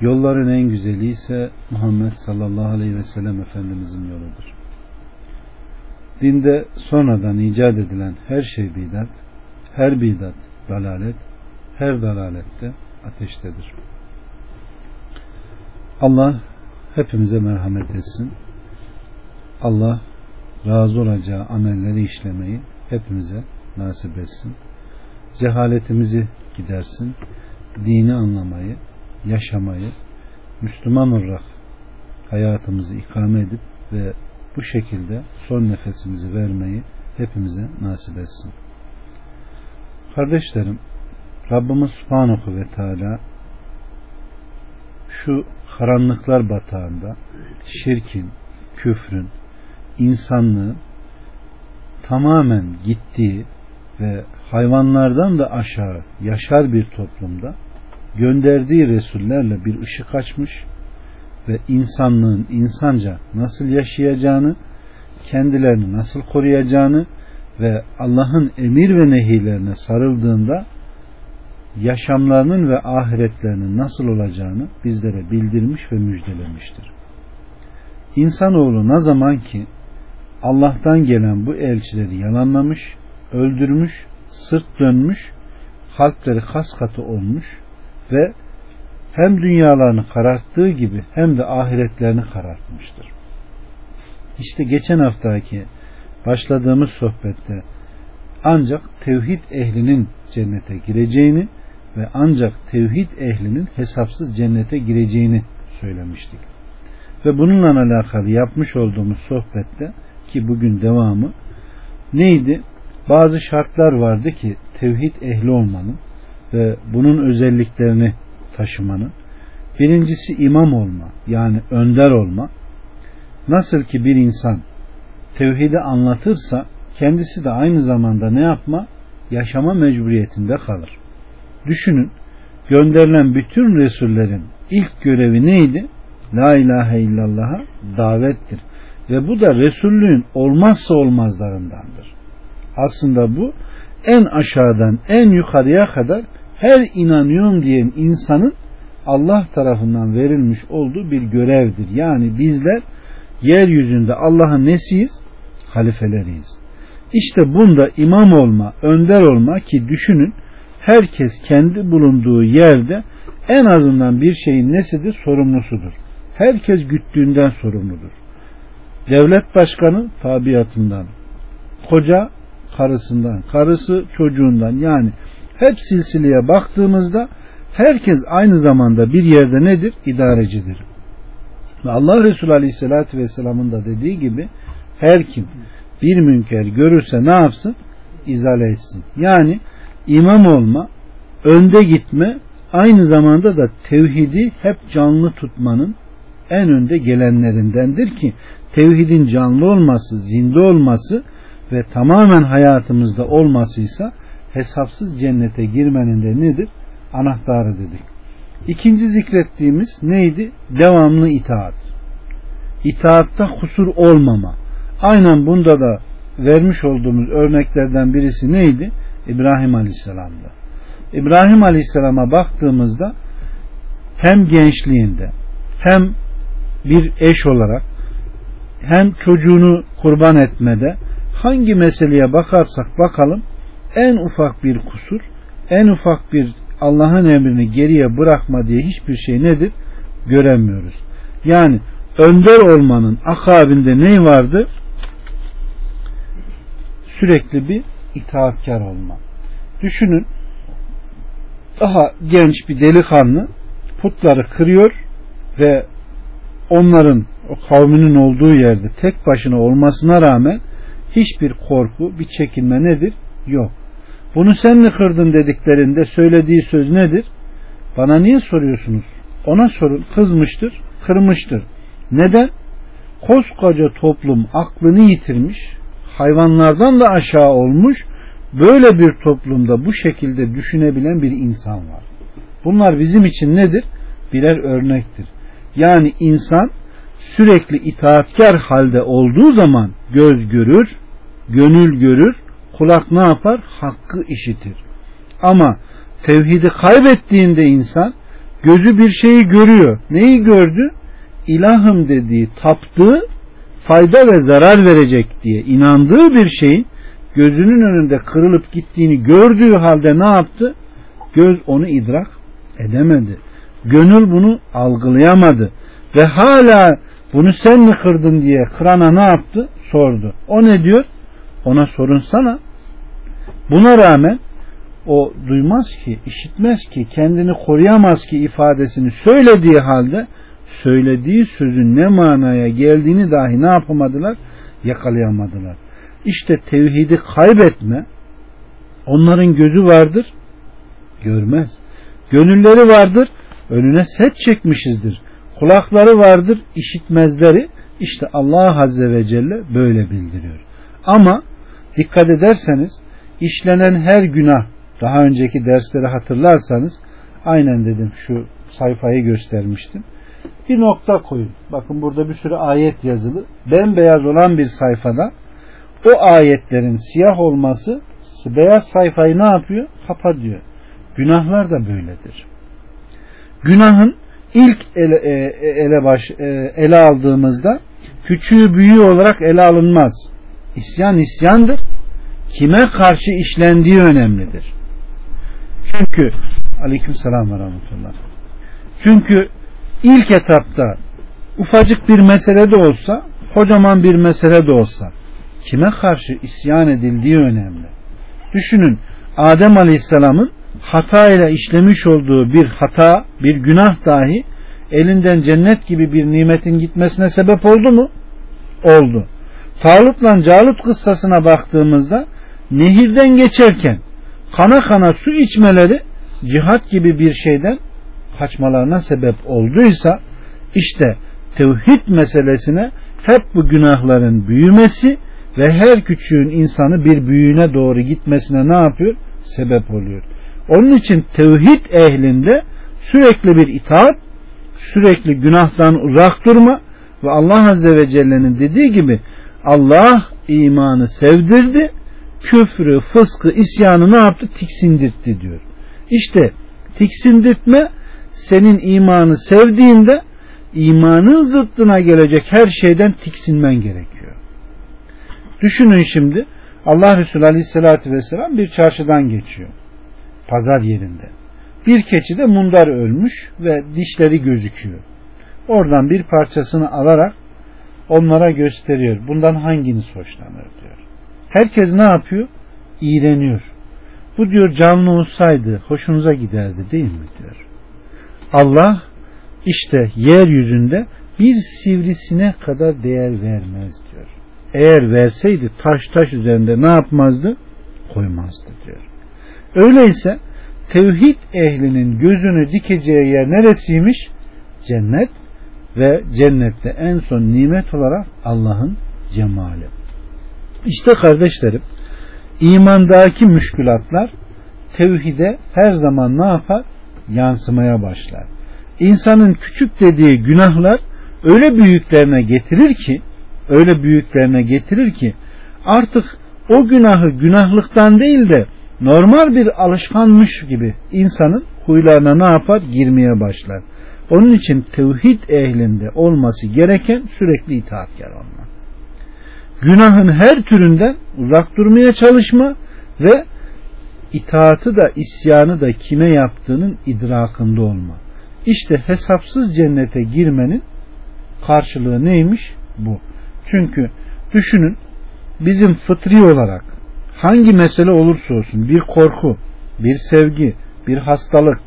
Yolların en güzeli ise Muhammed sallallahu aleyhi ve sellem Efendimizin yoludur. Dinde sonradan icat edilen her şey bidat, her bidat dalalet, her dalalette ateştedir. Allah hepimize merhamet etsin. Allah razı olacağı amelleri işlemeyi hepimize nasip etsin. Cehaletimizi gidersin. Dini anlamayı, yaşamayı Müslüman olarak hayatımızı ikame edip ve bu şekilde son nefesimizi vermeyi hepimize nasip etsin. Kardeşlerim Rabbimiz Subhanahu ve Teala şu karanlıklar batağında şirkin, küfrün, insanlığın tamamen gittiği ve hayvanlardan da aşağı yaşar bir toplumda gönderdiği Resullerle bir ışık açmış ve insanlığın insanca nasıl yaşayacağını, kendilerini nasıl koruyacağını ve Allah'ın emir ve nehirlerine sarıldığında yaşamlarının ve ahiretlerinin nasıl olacağını bizlere bildirmiş ve müjdelemiştir. İnsanoğlu ne zaman ki Allah'tan gelen bu elçileri yalanlamış, öldürmüş, sırt dönmüş, kalpleri kas katı olmuş ve hem dünyalarını kararttığı gibi hem de ahiretlerini karartmıştır. İşte geçen haftaki başladığımız sohbette ancak tevhid ehlinin cennete gireceğini ve ancak tevhid ehlinin hesapsız cennete gireceğini söylemiştik. Ve bununla alakalı yapmış olduğumuz sohbette ki bugün devamı neydi? Bazı şartlar vardı ki tevhid ehli olmanın ve bunun özelliklerini taşımanın birincisi imam olma yani önder olma. Nasıl ki bir insan tevhidi anlatırsa kendisi de aynı zamanda ne yapma? Yaşama mecburiyetinde kalır. Düşünün gönderilen bütün Resullerin ilk görevi neydi? La ilahe illallah'a davettir. Ve bu da Resullüğün olmazsa olmazlarındandır. Aslında bu en aşağıdan en yukarıya kadar her inanıyorum diyen insanın Allah tarafından verilmiş olduğu bir görevdir. Yani bizler yeryüzünde Allah'ın nesiyiz? Halifeleriyiz. İşte bunda imam olma, önder olma ki düşünün herkes kendi bulunduğu yerde en azından bir şeyin nesidir? Sorumlusudur. Herkes güttüğünden sorumludur. Devlet başkanı tabiatından, koca karısından, karısı çocuğundan yani hep silsileye baktığımızda herkes aynı zamanda bir yerde nedir? İdarecidir. Ve Allah Resulü Aleyhisselatü Vesselam'ın da dediği gibi her kim bir münker görürse ne yapsın? İzale etsin. Yani imam olma, önde gitme, aynı zamanda da tevhidi hep canlı tutmanın en önde gelenlerindendir ki tevhidin canlı olması, zinde olması ve tamamen hayatımızda olmasıysa hesapsız cennete girmenin de nedir? Anahtarı dedik. İkinci zikrettiğimiz neydi? Devamlı itaat. İtaatta kusur olmama. Aynen bunda da vermiş olduğumuz örneklerden birisi neydi? İbrahim Aleyhisselam'da. İbrahim Aleyhisselam'a baktığımızda hem gençliğinde hem bir eş olarak hem çocuğunu kurban etmede hangi meseleye bakarsak bakalım en ufak bir kusur, en ufak bir Allah'ın emrini geriye bırakma diye hiçbir şey nedir? Göremiyoruz. Yani önder olmanın akabinde ne vardı? Sürekli bir itaatkar olma. Düşünün daha genç bir delikanlı putları kırıyor ve onların o kavminin olduğu yerde tek başına olmasına rağmen hiçbir korku, bir çekinme nedir? Yok. Bunu sen mi kırdın dediklerinde söylediği söz nedir? Bana niye soruyorsunuz? Ona sorun. Kızmıştır, kırmıştır. Neden? Koskoca toplum aklını yitirmiş, hayvanlardan da aşağı olmuş, böyle bir toplumda bu şekilde düşünebilen bir insan var. Bunlar bizim için nedir? Birer örnektir. Yani insan sürekli itaatkar halde olduğu zaman göz görür, gönül görür, kulak ne yapar? Hakkı işitir. Ama tevhidi kaybettiğinde insan gözü bir şeyi görüyor. Neyi gördü? İlahım dediği, taptığı fayda ve zarar verecek diye inandığı bir şeyin gözünün önünde kırılıp gittiğini gördüğü halde ne yaptı? Göz onu idrak edemedi. Gönül bunu algılayamadı. Ve hala bunu sen mi kırdın diye kırana ne yaptı? Sordu. O ne diyor? Ona sorunsana. Buna rağmen o duymaz ki, işitmez ki, kendini koruyamaz ki ifadesini söylediği halde söylediği sözün ne manaya geldiğini dahi ne yapamadılar? Yakalayamadılar. İşte tevhidi kaybetme onların gözü vardır görmez. Gönülleri vardır önüne set çekmişizdir. Kulakları vardır işitmezleri işte Allah Azze ve Celle böyle bildiriyor. Ama dikkat ederseniz işlenen her günah daha önceki dersleri hatırlarsanız aynen dedim şu sayfayı göstermiştim. Bir nokta koyun. Bakın burada bir sürü ayet yazılı. Bembeyaz olan bir sayfada o ayetlerin siyah olması beyaz sayfayı ne yapıyor? Kapatıyor. Günahlar da böyledir. Günahın ilk ele, e, ele baş e, ele aldığımızda küçüğü büyüğü olarak ele alınmaz. İsyan isyandır. Kime karşı işlendiği önemlidir. Çünkü aleyküm selam ve rahmetullah. Çünkü ilk etapta ufacık bir mesele de olsa kocaman bir mesele de olsa kime karşı isyan edildiği önemli. Düşünün Adem Aleyhisselam'ın hata ile işlemiş olduğu bir hata, bir günah dahi elinden cennet gibi bir nimetin gitmesine sebep oldu mu? Oldu. Talut'la Calut kıssasına baktığımızda nehirden geçerken kana kana su içmeleri cihat gibi bir şeyden kaçmalarına sebep olduysa işte tevhid meselesine hep bu günahların büyümesi ve her küçüğün insanı bir büyüğüne doğru gitmesine ne yapıyor? Sebep oluyor. Onun için tevhid ehlinde sürekli bir itaat, sürekli günahtan uzak durma ve Allah Azze ve Celle'nin dediği gibi Allah imanı sevdirdi, küfrü, fıskı, isyanı ne yaptı? Tiksindirtti diyor. İşte tiksindirtme senin imanı sevdiğinde imanın zıttına gelecek her şeyden tiksinmen gerekiyor. Düşünün şimdi Allah Resulü Aleyhisselatü Vesselam bir çarşıdan geçiyor. Pazar yerinde. Bir keçi de mundar ölmüş ve dişleri gözüküyor. Oradan bir parçasını alarak onlara gösteriyor. Bundan hanginiz hoşlanır diyor. Herkes ne yapıyor? İğreniyor. Bu diyor canlı olsaydı hoşunuza giderdi değil mi diyor. Allah işte yeryüzünde bir sivrisine kadar değer vermez diyor. Eğer verseydi taş taş üzerinde ne yapmazdı? Koymazdı diyor. Öyleyse tevhid ehlinin gözünü dikeceği yer neresiymiş? Cennet ve cennette en son nimet olarak Allah'ın cemali. İşte kardeşlerim imandaki müşkülatlar tevhide her zaman ne yapar? Yansımaya başlar. İnsanın küçük dediği günahlar öyle büyüklerine getirir ki öyle büyüklerine getirir ki artık o günahı günahlıktan değil de normal bir alışkanmış gibi insanın huylarına ne yapar? Girmeye başlar. Onun için tevhid ehlinde olması gereken sürekli itaatkar olmak. Günahın her türünden uzak durmaya çalışma ve itaatı da isyanı da kime yaptığının idrakında olma. İşte hesapsız cennete girmenin karşılığı neymiş? Bu. Çünkü düşünün bizim fıtri olarak hangi mesele olursa olsun bir korku, bir sevgi, bir hastalık,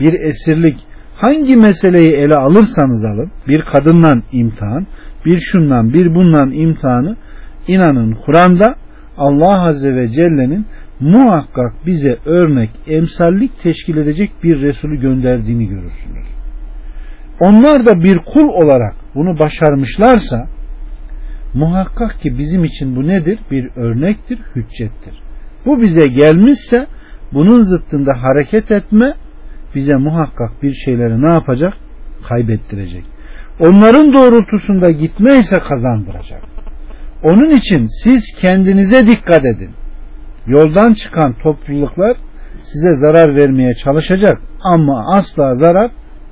bir esirlik hangi meseleyi ele alırsanız alın bir kadından imtihan, bir şundan bir bundan imtihanı inanın Kur'an'da Allah Azze ve Celle'nin muhakkak bize örnek, emsallik teşkil edecek bir Resulü gönderdiğini görürsünüz. Onlar da bir kul olarak bunu başarmışlarsa muhakkak ki bizim için bu nedir? Bir örnektir, hüccettir. Bu bize gelmişse bunun zıttında hareket etme bize muhakkak bir şeyleri ne yapacak? Kaybettirecek. Onların doğrultusunda gitme ise kazandıracak. Onun için siz kendinize dikkat edin. Yoldan çıkan topluluklar size zarar vermeye çalışacak ama asla zarar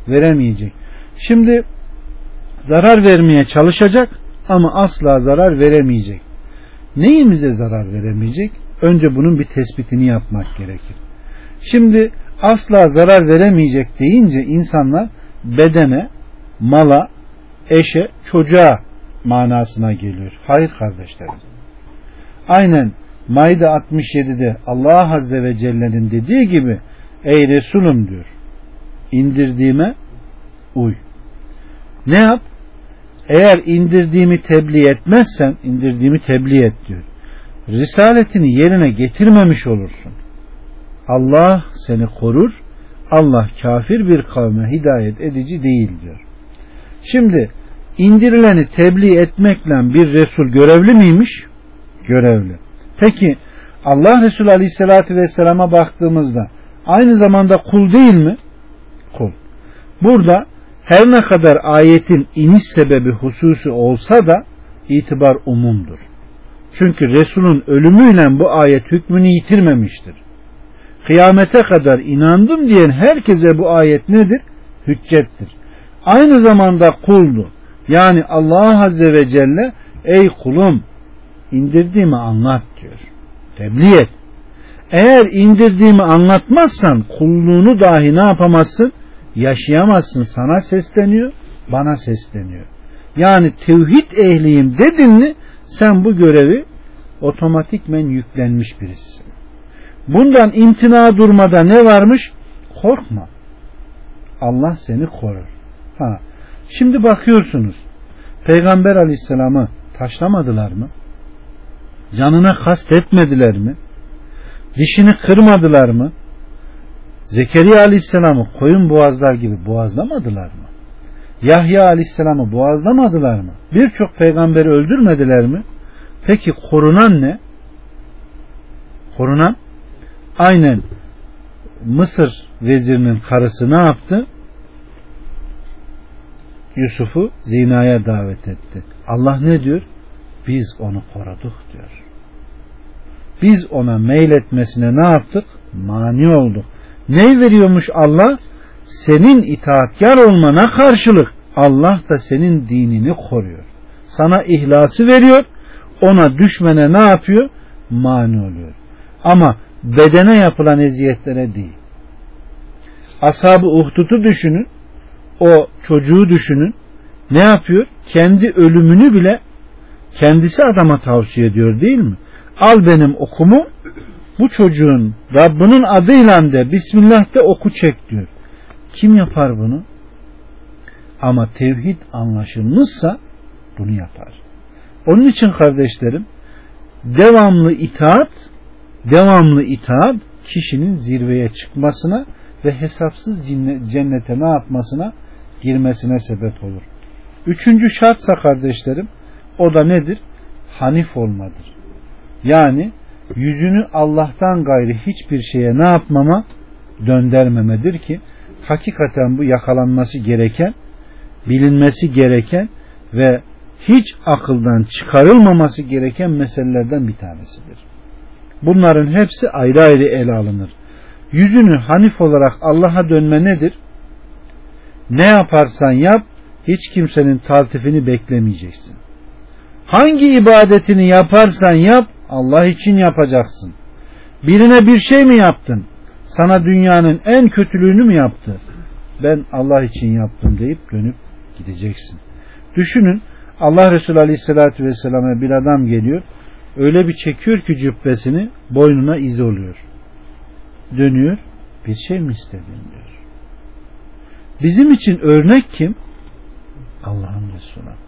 veremeyecek. Şimdi zarar vermeye çalışacak ama asla zarar veremeyecek. Neyimize zarar veremeyecek? Önce bunun bir tespitini yapmak gerekir. Şimdi asla zarar veremeyecek deyince insanlar bedene, mala, eşe, çocuğa manasına geliyor. Hayır kardeşlerim. Aynen Maide 67'de Allah Azze ve Celle'nin dediği gibi ey Resulüm diyor indirdiğime uy. Ne yap? Eğer indirdiğimi tebliğ etmezsen indirdiğimi tebliğ et diyor. Risaletini yerine getirmemiş olursun. Allah seni korur. Allah kafir bir kavme hidayet edici değil diyor. Şimdi indirileni tebliğ etmekle bir Resul görevli miymiş? Görevli. Peki Allah Resulü Aleyhisselatü Vesselam'a baktığımızda aynı zamanda kul değil mi? Kul. Burada her ne kadar ayetin iniş sebebi hususi olsa da itibar umumdur. Çünkü Resul'ün ölümüyle bu ayet hükmünü yitirmemiştir. Kıyamete kadar inandım diyen herkese bu ayet nedir? Hüccettir. Aynı zamanda kuldu. Yani Allah Azze ve Celle ey kulum indirdiğimi anlat diyor. Tebliğ et. Eğer indirdiğimi anlatmazsan kulluğunu dahi ne yapamazsın? Yaşayamazsın. Sana sesleniyor, bana sesleniyor. Yani tevhid ehliyim dedin mi sen bu görevi otomatikmen yüklenmiş birisin. Bundan imtina durmada ne varmış? Korkma. Allah seni korur. Ha. Şimdi bakıyorsunuz. Peygamber aleyhisselamı taşlamadılar mı? Canına kast etmediler mi? Dişini kırmadılar mı? Zekeriya aleyhisselamı koyun boğazlar gibi boğazlamadılar mı? Yahya aleyhisselamı boğazlamadılar mı? Birçok peygamberi öldürmediler mi? Peki korunan ne? Korunan aynen Mısır vezirinin karısı ne yaptı? Yusuf'u zinaya davet etti. Allah ne diyor? Biz onu koruduk diyor. Biz ona meyletmesine ne yaptık? Mani olduk. Ne veriyormuş Allah? Senin itaatkar olmana karşılık Allah da senin dinini koruyor. Sana ihlası veriyor. Ona düşmene ne yapıyor? Mani oluyor. Ama bedene yapılan eziyetlere değil. Ashab-ı Uhdud'u düşünün. O çocuğu düşünün. Ne yapıyor? Kendi ölümünü bile kendisi adama tavsiye ediyor değil mi? Al benim okumu bu çocuğun Rabbinin adıyla de Bismillah de oku çek diyor. Kim yapar bunu? Ama tevhid anlaşılmışsa bunu yapar. Onun için kardeşlerim devamlı itaat devamlı itaat kişinin zirveye çıkmasına ve hesapsız cennete ne yapmasına girmesine sebep olur. Üçüncü şartsa kardeşlerim o da nedir? Hanif olmadır. Yani yüzünü Allah'tan gayri hiçbir şeye ne yapmama döndermemedir ki hakikaten bu yakalanması gereken, bilinmesi gereken ve hiç akıldan çıkarılmaması gereken meselelerden bir tanesidir. Bunların hepsi ayrı ayrı ele alınır. Yüzünü hanif olarak Allah'a dönme nedir? Ne yaparsan yap, hiç kimsenin taltifini beklemeyeceksin. Hangi ibadetini yaparsan yap, Allah için yapacaksın. Birine bir şey mi yaptın? Sana dünyanın en kötülüğünü mü yaptı? Ben Allah için yaptım deyip dönüp gideceksin. Düşünün Allah Resulü Aleyhisselatü Vesselam'a bir adam geliyor. Öyle bir çekiyor ki cübbesini boynuna iz oluyor. Dönüyor. Bir şey mi istedin diyor. Bizim için örnek kim? Allah'ın Resulü.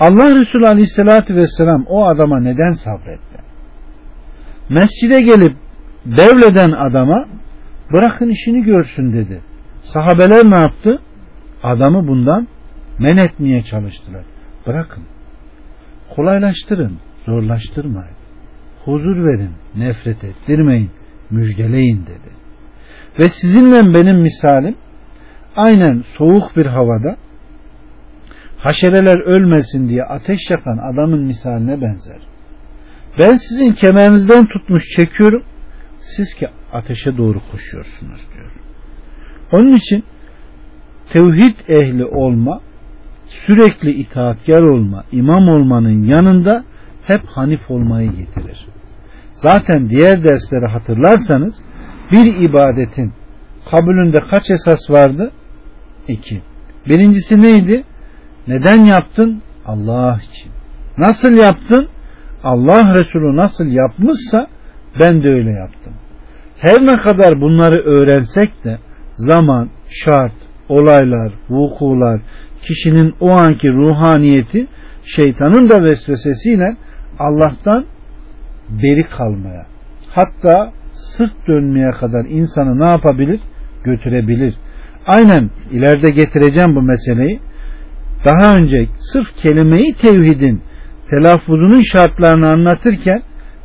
Allah Resulü Aleyhisselatü Vesselam o adama neden sabretti? Mescide gelip devleden adama bırakın işini görsün dedi. Sahabeler ne yaptı? Adamı bundan Men etmeye çalıştılar. Bırakın. Kolaylaştırın, zorlaştırmayın. Huzur verin, nefret ettirmeyin, müjdeleyin dedi. Ve sizinle benim misalim aynen soğuk bir havada haşereler ölmesin diye ateş yakan adamın misaline benzer. Ben sizin kemerinizden tutmuş çekiyorum. Siz ki ateşe doğru koşuyorsunuz diyor. Onun için tevhid ehli olma, sürekli itaatkar olma, imam olmanın yanında hep hanif olmayı getirir. Zaten diğer dersleri hatırlarsanız bir ibadetin kabulünde kaç esas vardı? İki. Birincisi neydi? Neden yaptın? Allah için. Nasıl yaptın? Allah Resulü nasıl yapmışsa ben de öyle yaptım. Her ne kadar bunları öğrensek de zaman, şart, olaylar, vukular, kişinin o anki ruhaniyeti şeytanın da vesvesesiyle Allah'tan beri kalmaya hatta sırt dönmeye kadar insanı ne yapabilir? Götürebilir. Aynen ileride getireceğim bu meseleyi. Daha önce sırf kelimeyi tevhidin telaffuzunun şartlarını anlatırken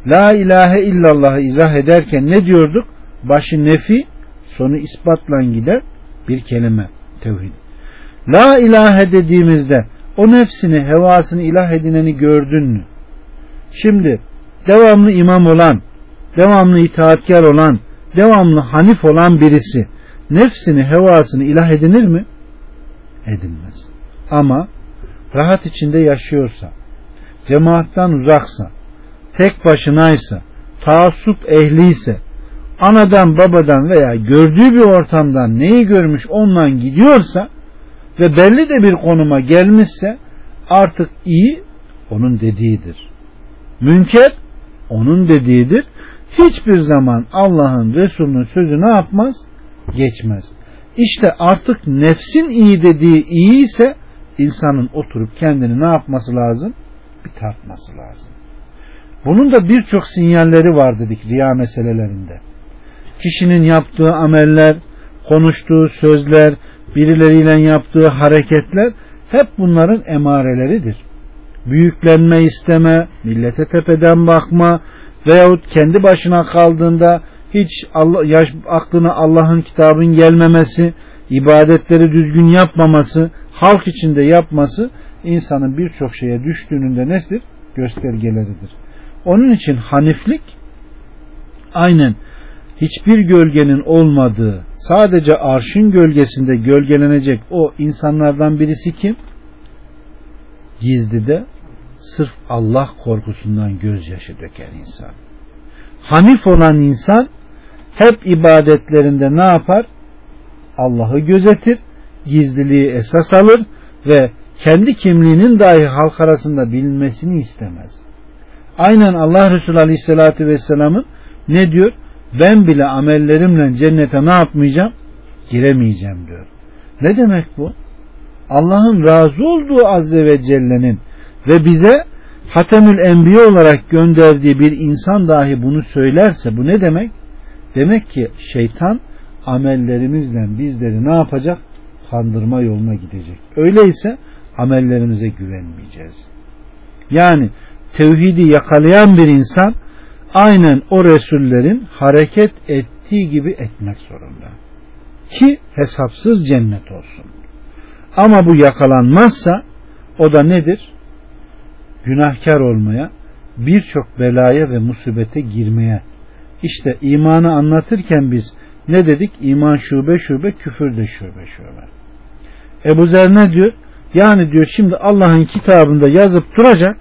La ilahe illallah'ı izah ederken ne diyorduk? Başı nefi, sonu ispatla gider bir kelime tevhid. La ilahe dediğimizde o nefsini, hevasını ilah edineni gördün mü? Şimdi devamlı imam olan, devamlı itaatkar olan, devamlı hanif olan birisi nefsini, hevasını ilah edinir mi? Edinmez. Ama rahat içinde yaşıyorsa, cemaattan uzaksa, tek başınaysa, taassup ehliyse, anadan babadan veya gördüğü bir ortamdan neyi görmüş ondan gidiyorsa ve belli de bir konuma gelmişse artık iyi onun dediğidir. Münker onun dediğidir. Hiçbir zaman Allah'ın Resulünün sözü ne yapmaz? Geçmez. İşte artık nefsin iyi dediği iyi ise insanın oturup kendini ne yapması lazım? Bir tartması lazım. Bunun da birçok sinyalleri var dedik riya meselelerinde. Kişinin yaptığı ameller, konuştuğu sözler, birileriyle yaptığı hareketler hep bunların emareleridir. Büyüklenme isteme, millete tepeden bakma veyahut kendi başına kaldığında hiç Allah, yaş, aklına Allah'ın kitabın gelmemesi, ibadetleri düzgün yapmaması, halk içinde yapması insanın birçok şeye düştüğünün de nedir? Göstergeleridir. Onun için haniflik aynen hiçbir gölgenin olmadığı sadece arşın gölgesinde gölgelenecek o insanlardan birisi kim? Gizlide sırf Allah korkusundan gözyaşı döken insan. Hanif olan insan hep ibadetlerinde ne yapar? Allah'ı gözetir, gizliliği esas alır ve kendi kimliğinin dahi halk arasında bilinmesini istemez. Aynen Allah Resulü Aleyhisselatü Vesselam'ın ne diyor? Ben bile amellerimle cennete ne yapmayacağım? Giremeyeceğim diyor. Ne demek bu? Allah'ın razı olduğu Azze ve Celle'nin ve bize Hatemül Enbiya olarak gönderdiği bir insan dahi bunu söylerse bu ne demek? Demek ki şeytan amellerimizle bizleri ne yapacak? Kandırma yoluna gidecek. Öyleyse amellerimize güvenmeyeceğiz. Yani tevhidi yakalayan bir insan aynen o Resullerin hareket ettiği gibi etmek zorunda. Ki hesapsız cennet olsun. Ama bu yakalanmazsa o da nedir? Günahkar olmaya, birçok belaya ve musibete girmeye. İşte imanı anlatırken biz ne dedik? İman şube şube, küfür de şube şube. Ebu Zer ne diyor? Yani diyor şimdi Allah'ın kitabında yazıp duracak.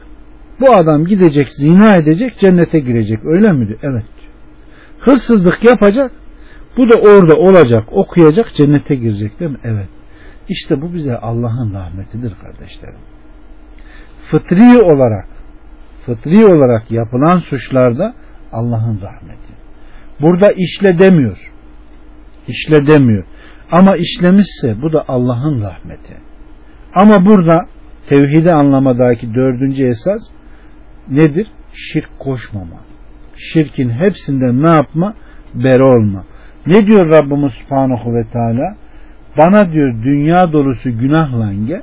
Bu adam gidecek, zina edecek, cennete girecek. Öyle mi diyor? Evet diyor. Hırsızlık yapacak. Bu da orada olacak, okuyacak, cennete girecek değil mi? Evet. İşte bu bize Allah'ın rahmetidir kardeşlerim. Fıtri olarak fıtri olarak yapılan suçlarda Allah'ın rahmeti. Burada işle demiyor. İşle demiyor. Ama işlemişse bu da Allah'ın rahmeti. Ama burada tevhidi anlamadaki dördüncü esas nedir? Şirk koşmama. Şirkin hepsinden ne yapma? Beri olma. Ne diyor Rabbimiz Subhanahu ve Teala? Bana diyor dünya dolusu günahla gel.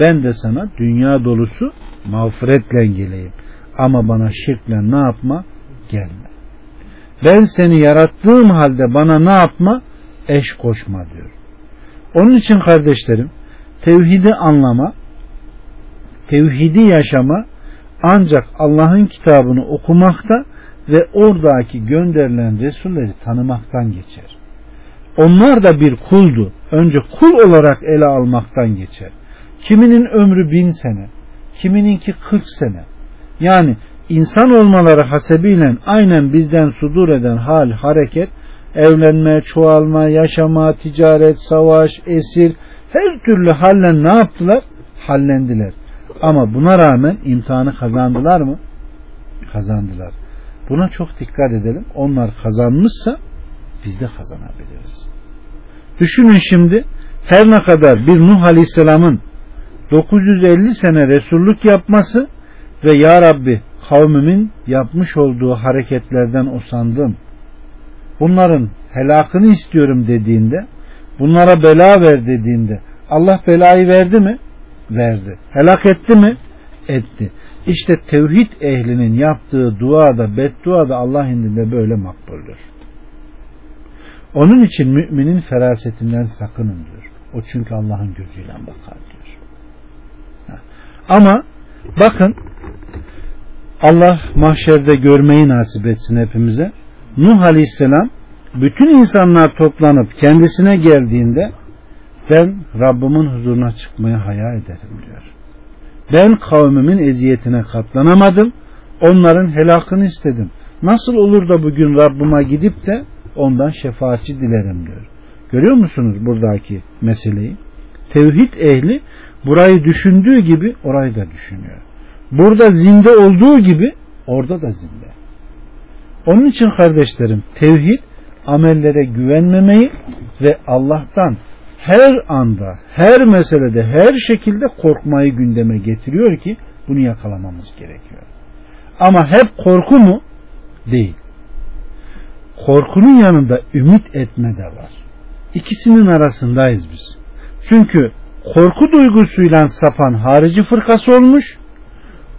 ben de sana dünya dolusu mağfiretle geleyim. Ama bana şirkle ne yapma? Gelme. Ben seni yarattığım halde bana ne yapma? Eş koşma diyor. Onun için kardeşlerim tevhidi anlama, tevhidi yaşama ancak Allah'ın kitabını okumakta ve oradaki gönderilen Resulleri tanımaktan geçer. Onlar da bir kuldu. Önce kul olarak ele almaktan geçer. Kiminin ömrü bin sene, kimininki kırk sene. Yani insan olmaları hasebiyle aynen bizden sudur eden hal, hareket, evlenme, çoğalma, yaşama, ticaret, savaş, esir, her türlü hallen ne yaptılar? Hallendiler. Ama buna rağmen imtihanı kazandılar mı? Kazandılar. Buna çok dikkat edelim. Onlar kazanmışsa biz de kazanabiliriz. Düşünün şimdi her ne kadar bir Nuh Aleyhisselam'ın 950 sene Resullük yapması ve Ya Rabbi kavmimin yapmış olduğu hareketlerden usandım. Bunların helakını istiyorum dediğinde bunlara bela ver dediğinde Allah belayı verdi mi? Verdi. Helak etti mi? Etti. İşte tevhid ehlinin yaptığı dua da beddua da Allah indinde böyle makbuldür. Onun için müminin ferasetinden sakının diyor. O çünkü Allah'ın gözüyle bakar diyor. Ama bakın Allah mahşerde görmeyi nasip etsin hepimize. Nuh Aleyhisselam bütün insanlar toplanıp kendisine geldiğinde ben Rabbimin huzuruna çıkmayı hayal ederim diyor. Ben kavmimin eziyetine katlanamadım. Onların helakını istedim. Nasıl olur da bugün Rabbime gidip de ondan şefaatçi dilerim diyor. Görüyor musunuz buradaki meseleyi? Tevhid ehli burayı düşündüğü gibi orayı da düşünüyor. Burada zinde olduğu gibi orada da zinde. Onun için kardeşlerim tevhid amellere güvenmemeyi ve Allah'tan her anda, her meselede, her şekilde korkmayı gündeme getiriyor ki bunu yakalamamız gerekiyor. Ama hep korku mu? Değil. Korkunun yanında ümit etme de var. İkisinin arasındayız biz. Çünkü korku duygusuyla sapan harici fırkası olmuş.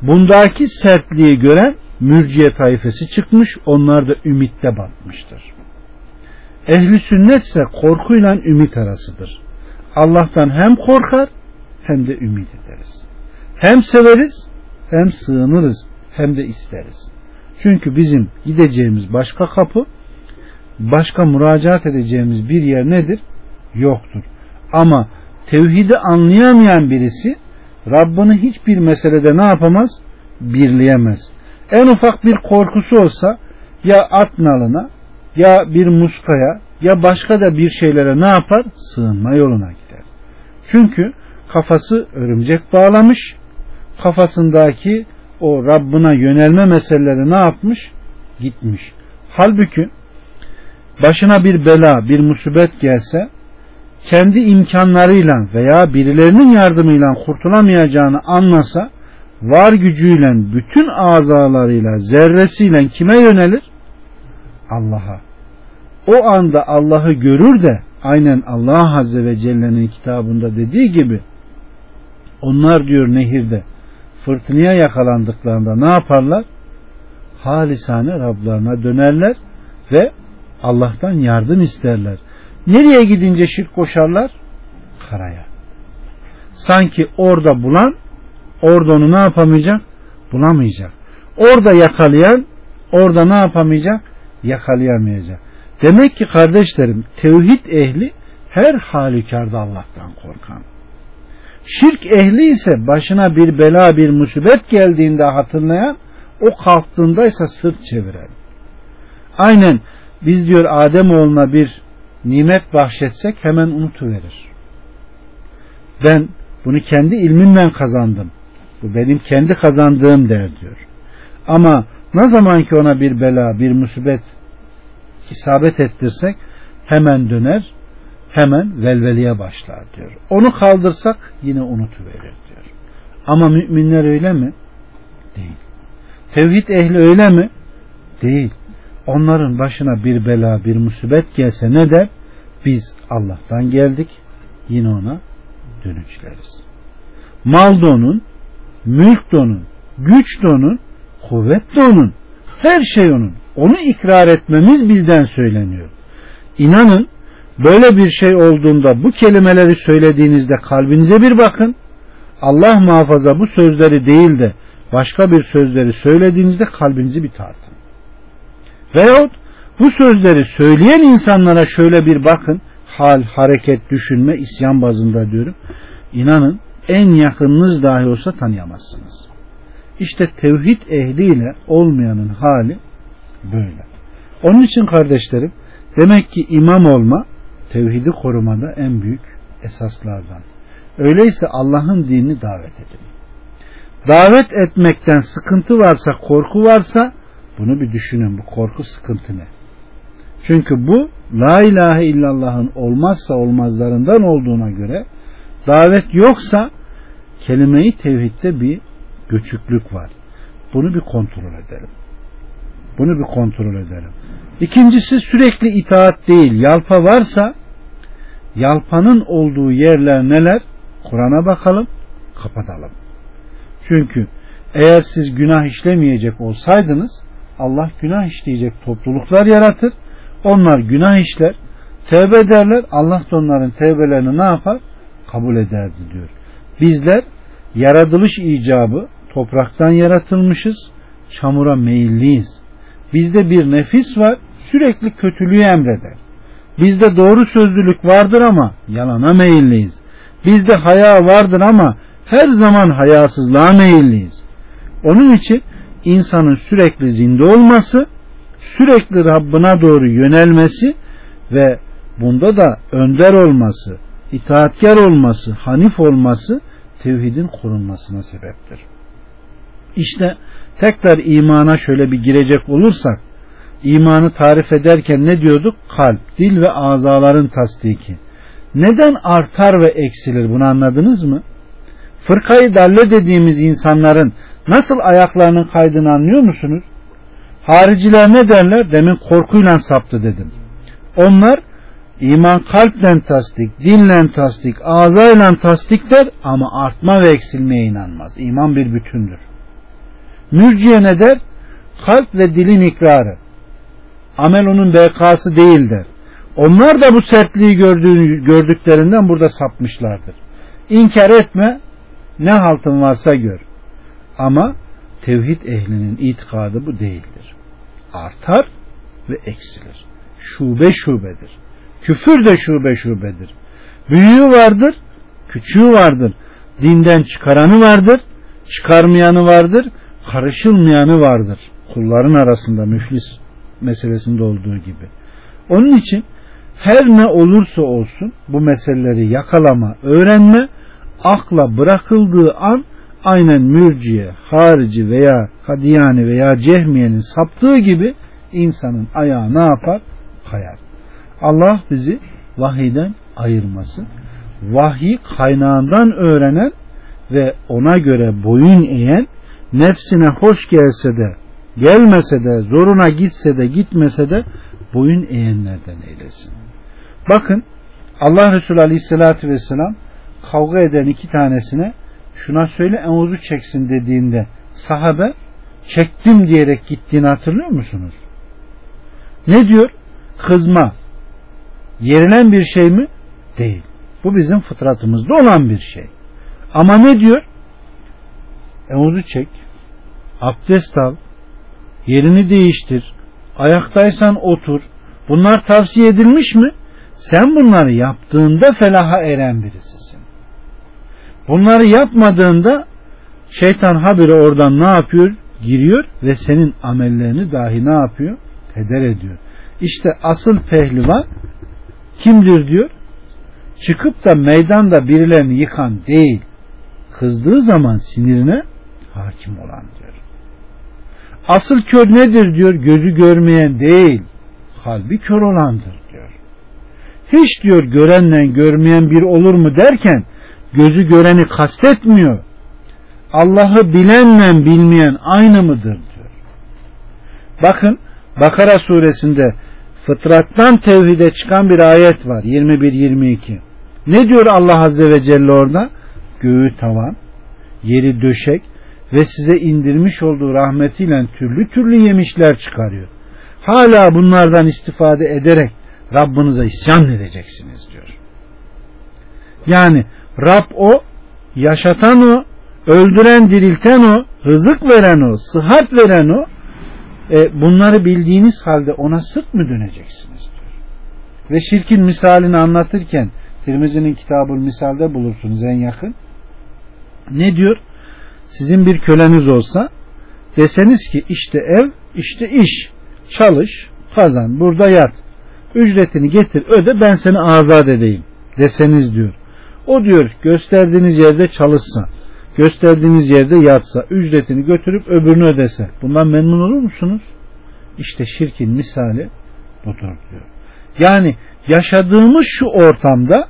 Bundaki sertliği gören mürciye tayfesi çıkmış. Onlar da ümitte batmıştır. Ehli sünnet ise korkuyla ümit arasıdır. Allah'tan hem korkar hem de ümit ederiz. Hem severiz hem sığınırız hem de isteriz. Çünkü bizim gideceğimiz başka kapı, başka müracaat edeceğimiz bir yer nedir? Yoktur. Ama tevhidi anlayamayan birisi Rabbini hiçbir meselede ne yapamaz? Birleyemez. En ufak bir korkusu olsa ya at nalına ya bir muskaya ya başka da bir şeylere ne yapar? Sığınma yoluna gider. Çünkü kafası örümcek bağlamış, kafasındaki o Rabbına yönelme meseleleri ne yapmış? Gitmiş. Halbuki başına bir bela, bir musibet gelse kendi imkanlarıyla veya birilerinin yardımıyla kurtulamayacağını anlasa var gücüyle bütün azalarıyla zerresiyle kime yönelir? Allah'a. O anda Allah'ı görür de aynen Allah Azze ve Celle'nin kitabında dediği gibi onlar diyor nehirde fırtınaya yakalandıklarında ne yaparlar? Halisane Rablarına dönerler ve Allah'tan yardım isterler. Nereye gidince şirk koşarlar? Karaya. Sanki orada bulan orada onu ne yapamayacak? Bulamayacak. Orada yakalayan orada ne yapamayacak? Yakalayamayacak. Demek ki kardeşlerim tevhid ehli her halükarda Allah'tan korkan. Şirk ehli ise başına bir bela bir musibet geldiğinde hatırlayan o kalktığındaysa sırt çeviren. Aynen biz diyor Adem oğluna bir nimet bahşetsek hemen unutuverir. Ben bunu kendi ilmimle kazandım. Bu benim kendi kazandığım der diyor. Ama ne zaman ki ona bir bela, bir musibet isabet ettirsek hemen döner, hemen velveliye başlar diyor. Onu kaldırsak yine unutuverir diyor. Ama müminler öyle mi? Değil. Tevhid ehli öyle mi? Değil. Onların başına bir bela, bir musibet gelse ne der? Biz Allah'tan geldik, yine ona dönüşleriz. Mal da onun, mülk de onun, güç de onun, kuvvet de onun, her şey onun. Onu ikrar etmemiz bizden söyleniyor. İnanın böyle bir şey olduğunda bu kelimeleri söylediğinizde kalbinize bir bakın. Allah muhafaza bu sözleri değil de başka bir sözleri söylediğinizde kalbinizi bir tartın. Veyahut bu sözleri söyleyen insanlara şöyle bir bakın. Hal, hareket, düşünme, isyan bazında diyorum. İnanın en yakınınız dahi olsa tanıyamazsınız. İşte tevhid ehliyle olmayanın hali böyle. Onun için kardeşlerim demek ki imam olma tevhidi korumada en büyük esaslardan. Öyleyse Allah'ın dinini davet edin. Davet etmekten sıkıntı varsa, korku varsa bunu bir düşünün. Bu korku sıkıntı ne? Çünkü bu La ilahe illallah'ın olmazsa olmazlarından olduğuna göre davet yoksa kelime-i tevhidde bir göçüklük var. Bunu bir kontrol edelim. Bunu bir kontrol edelim. İkincisi sürekli itaat değil. Yalpa varsa yalpanın olduğu yerler neler? Kur'an'a bakalım, kapatalım. Çünkü eğer siz günah işlemeyecek olsaydınız Allah günah işleyecek topluluklar yaratır. Onlar günah işler, tevbe ederler. Allah da onların tevbelerini ne yapar? Kabul ederdi diyor. Bizler yaratılış icabı topraktan yaratılmışız. Çamura meyilliyiz. Bizde bir nefis var. Sürekli kötülüğü emreder. Bizde doğru sözlülük vardır ama yalana meyilliyiz. Bizde haya vardır ama her zaman hayasızlığa meyilliyiz. Onun için insanın sürekli zinde olması, sürekli Rabbına doğru yönelmesi ve bunda da önder olması, itaatkar olması, hanif olması tevhidin korunmasına sebeptir. İşte tekrar imana şöyle bir girecek olursak imanı tarif ederken ne diyorduk? Kalp, dil ve azaların tasdiki. Neden artar ve eksilir bunu anladınız mı? Fırkayı dalle dediğimiz insanların nasıl ayaklarının kaydını anlıyor musunuz? Hariciler ne derler? Demin korkuyla saptı dedim. Onlar iman kalple tasdik, dinle tasdik, ağzayla tasdik der ama artma ve eksilmeye inanmaz. İman bir bütündür. Mürciye ne der? Kalp ve dilin ikrarı. Amel onun bekası değildir. Onlar da bu sertliği gördüğünü, gördüklerinden burada sapmışlardır. İnkar etme, ne haltın varsa gör. Ama tevhid ehlinin itikadı bu değildir. Artar ve eksilir. Şube şubedir. Küfür de şube şubedir. Büyüğü vardır, küçüğü vardır. Dinden çıkaranı vardır, çıkarmayanı vardır, karışılmayanı vardır. Kulların arasında müflis meselesinde olduğu gibi. Onun için her ne olursa olsun bu meseleleri yakalama, öğrenme akla bırakıldığı an aynen mürciye, harici veya hadiyani veya cehmiyenin saptığı gibi insanın ayağı ne yapar? Kayar. Allah bizi vahiden ayırmasın. Vahyi kaynağından öğrenen ve ona göre boyun eğen nefsine hoş gelse de gelmese de zoruna gitse de gitmese de boyun eğenlerden eylesin. Bakın Allah Resulü Aleyhisselatü Vesselam kavga eden iki tanesine şuna söyle emuzu çeksin dediğinde sahabe çektim diyerek gittiğini hatırlıyor musunuz? Ne diyor? Kızma. Yerilen bir şey mi? Değil. Bu bizim fıtratımızda olan bir şey. Ama ne diyor? Emuzu çek. Abdest al. Yerini değiştir. Ayaktaysan otur. Bunlar tavsiye edilmiş mi? Sen bunları yaptığında felaha eren birisisin. Bunları yapmadığında şeytan habire oradan ne yapıyor? Giriyor ve senin amellerini dahi ne yapıyor? Heder ediyor. İşte asıl pehlivan kimdir diyor? Çıkıp da meydanda birilerini yıkan değil. Kızdığı zaman sinirine hakim olan diyor. Asıl kör nedir diyor? Gözü görmeyen değil. Kalbi kör olandır diyor. Hiç diyor görenle görmeyen bir olur mu derken gözü göreni kastetmiyor. Allah'ı bilenle bilmeyen aynı mıdır diyor. Bakın Bakara suresinde fıtrattan tevhide çıkan bir ayet var 21-22. Ne diyor Allah Azze ve Celle orada? Göğü tavan, yeri döşek ve size indirmiş olduğu rahmetiyle türlü türlü yemişler çıkarıyor. Hala bunlardan istifade ederek Rabbinize isyan edeceksiniz diyor. Yani Rab o, yaşatan o, öldüren dirilten o, rızık veren o, sıhhat veren o. E, bunları bildiğiniz halde ona sırt mı döneceksiniz diyor. Ve şirkin misalini anlatırken Tirmizi'nin kitabı misalde bulursunuz en yakın. Ne diyor? Sizin bir köleniz olsa deseniz ki işte ev, işte iş, çalış, kazan, burada yat. Ücretini getir, öde ben seni azat edeyim deseniz diyor. O diyor gösterdiğiniz yerde çalışsa, gösterdiğiniz yerde yatsa, ücretini götürüp öbürünü ödese. Bundan memnun olur musunuz? İşte şirkin misali budur diyor. Yani yaşadığımız şu ortamda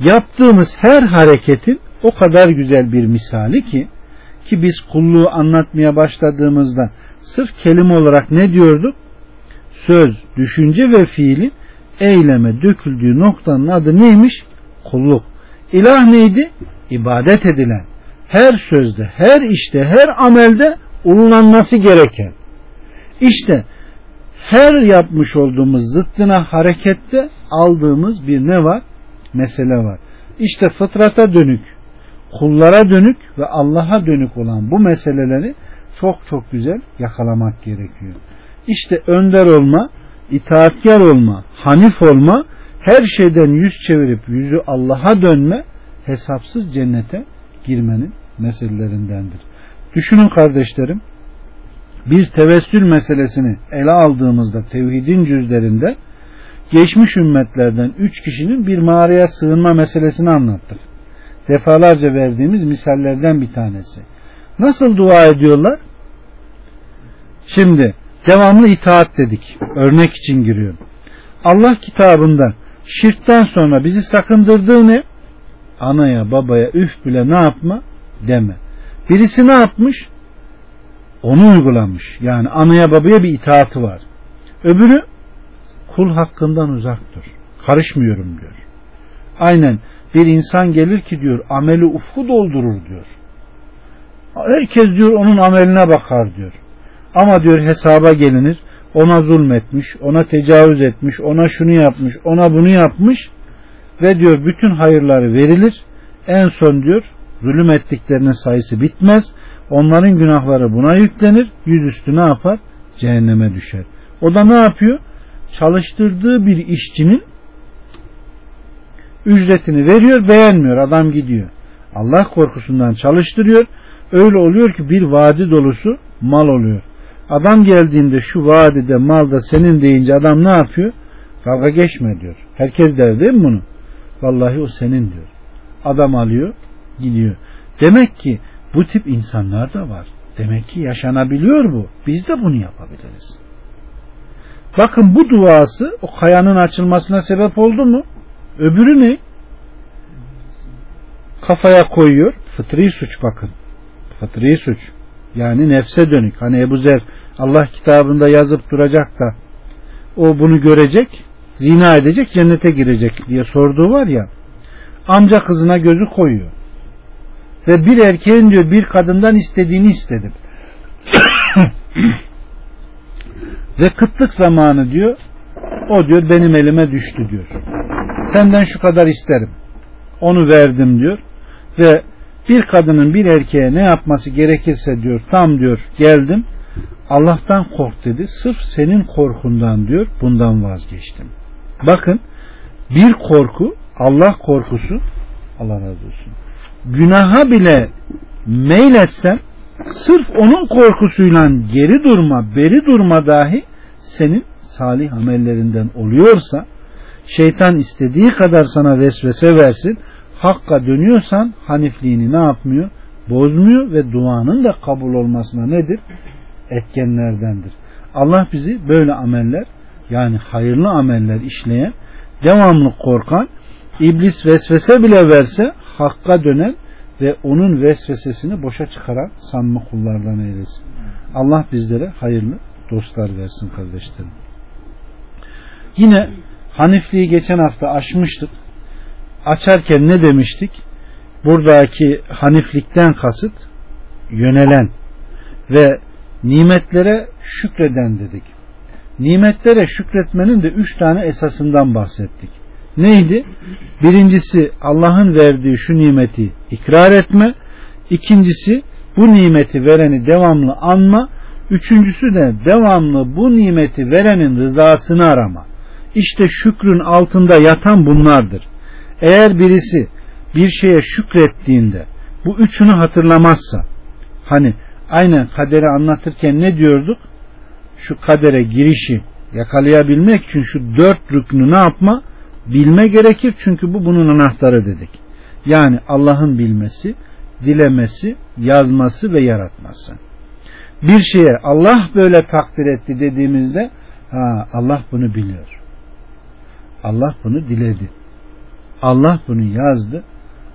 yaptığımız her hareketin o kadar güzel bir misali ki ki biz kulluğu anlatmaya başladığımızda sırf kelime olarak ne diyorduk? Söz, düşünce ve fiilin eyleme döküldüğü noktanın adı neymiş? Kulluk. İlah neydi? İbadet edilen. Her sözde, her işte, her amelde uygulanması gereken. İşte her yapmış olduğumuz zıttına harekette aldığımız bir ne var? Mesele var. İşte fıtrata dönük, kullara dönük ve Allah'a dönük olan bu meseleleri çok çok güzel yakalamak gerekiyor. İşte önder olma, itaatkar olma, hanif olma, her şeyden yüz çevirip yüzü Allah'a dönme, hesapsız cennete girmenin meselelerindendir. Düşünün kardeşlerim, bir tevessül meselesini ele aldığımızda tevhidin cüzlerinde geçmiş ümmetlerden üç kişinin bir mağaraya sığınma meselesini anlattık. Defalarca verdiğimiz misallerden bir tanesi. Nasıl dua ediyorlar? Şimdi devamlı itaat dedik. Örnek için giriyorum. Allah kitabında şirkten sonra bizi sakındırdığı ne? Anaya babaya üf bile ne yapma? Deme. Birisi ne yapmış? Onu uygulamış. Yani anaya babaya bir itaati var. Öbürü kul hakkından uzak dur. Karışmıyorum diyor. Aynen bir insan gelir ki diyor ameli ufku doldurur diyor. Herkes diyor onun ameline bakar diyor. Ama diyor hesaba gelinir. Ona zulmetmiş, ona tecavüz etmiş, ona şunu yapmış, ona bunu yapmış ve diyor bütün hayırları verilir. En son diyor zulüm ettiklerinin sayısı bitmez. Onların günahları buna yüklenir. Yüzüstü ne yapar? Cehenneme düşer. O da ne yapıyor? Çalıştırdığı bir işçinin ücretini veriyor, beğenmiyor. Adam gidiyor. Allah korkusundan çalıştırıyor. Öyle oluyor ki bir vadi dolusu mal oluyor. Adam geldiğinde şu vadide malda senin deyince adam ne yapıyor? Kavga geçme diyor. Herkes der değil mi bunu? Vallahi o senin diyor. Adam alıyor gidiyor. Demek ki bu tip insanlar da var. Demek ki yaşanabiliyor bu. Biz de bunu yapabiliriz. Bakın bu duası o kayanın açılmasına sebep oldu mu? Öbürü ne? Kafaya koyuyor. Fıtri suç bakın. Fıtri suç. Yani nefse dönük. Hani Ebu Zer Allah kitabında yazıp duracak da o bunu görecek, zina edecek, cennete girecek diye sorduğu var ya. Amca kızına gözü koyuyor. Ve bir erkeğin diyor bir kadından istediğini istedim. Ve kıtlık zamanı diyor o diyor benim elime düştü diyor. Senden şu kadar isterim. Onu verdim diyor. Ve bir kadının bir erkeğe ne yapması gerekirse diyor tam diyor geldim Allah'tan kork dedi sırf senin korkundan diyor bundan vazgeçtim bakın bir korku Allah korkusu Allah razı olsun günaha bile meyletsem sırf onun korkusuyla geri durma beri durma dahi senin salih amellerinden oluyorsa şeytan istediği kadar sana vesvese versin hakka dönüyorsan hanifliğini ne yapmıyor? Bozmuyor ve duanın da kabul olmasına nedir? Etkenlerdendir. Allah bizi böyle ameller yani hayırlı ameller işleyen, devamlı korkan, iblis vesvese bile verse hakka dönen ve onun vesvesesini boşa çıkaran sanma kullardan eylesin. Allah bizlere hayırlı dostlar versin kardeşlerim. Yine Hanifliği geçen hafta aşmıştık açarken ne demiştik? buradaki haniflikten kasıt yönelen ve nimetlere şükreden dedik. Nimetlere şükretmenin de üç tane esasından bahsettik. Neydi? Birincisi Allah'ın verdiği şu nimeti ikrar etme. İkincisi bu nimeti vereni devamlı anma. Üçüncüsü de devamlı bu nimeti verenin rızasını arama. İşte şükrün altında yatan bunlardır. Eğer birisi bir şeye şükrettiğinde bu üçünü hatırlamazsa hani aynen kaderi anlatırken ne diyorduk? Şu kadere girişi yakalayabilmek için şu dört rüknü ne yapma? Bilme gerekir çünkü bu bunun anahtarı dedik. Yani Allah'ın bilmesi, dilemesi, yazması ve yaratması. Bir şeye Allah böyle takdir etti dediğimizde ha, Allah bunu biliyor. Allah bunu diledi. Allah bunu yazdı.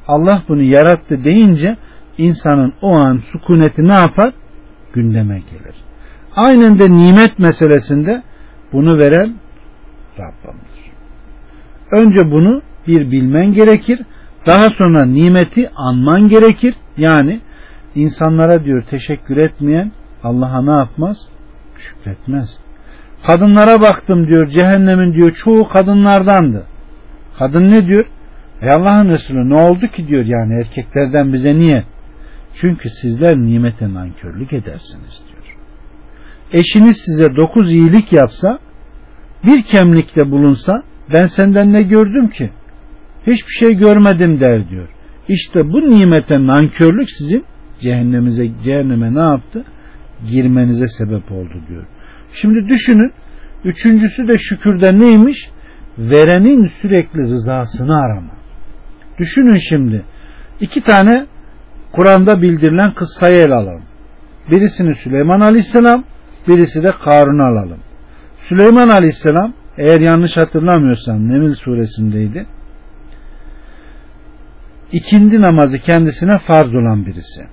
Allah bunu yarattı deyince insanın o an sükuneti ne yapar? Gündeme gelir. Aynen de nimet meselesinde bunu veren Rabbimdir. Önce bunu bir bilmen gerekir. Daha sonra nimeti anman gerekir. Yani insanlara diyor teşekkür etmeyen Allah'a ne yapmaz? Şükretmez. Kadınlara baktım diyor cehennemin diyor çoğu kadınlardandı. Kadın ne diyor? Ey Allah'ın Resulü ne oldu ki diyor yani erkeklerden bize niye? Çünkü sizler nimete nankörlük edersiniz diyor. Eşiniz size dokuz iyilik yapsa bir kemlikte bulunsa ben senden ne gördüm ki? Hiçbir şey görmedim der diyor. İşte bu nimete nankörlük sizin cehennemize cehenneme ne yaptı? Girmenize sebep oldu diyor. Şimdi düşünün. Üçüncüsü de şükürde neymiş? Verenin sürekli rızasını arama. Düşünün şimdi. iki tane Kur'an'da bildirilen kıssayı ele alalım. Birisini Süleyman Aleyhisselam, birisi de Karun'u alalım. Süleyman Aleyhisselam eğer yanlış hatırlamıyorsam Nemil suresindeydi. İkindi namazı kendisine farz olan birisi.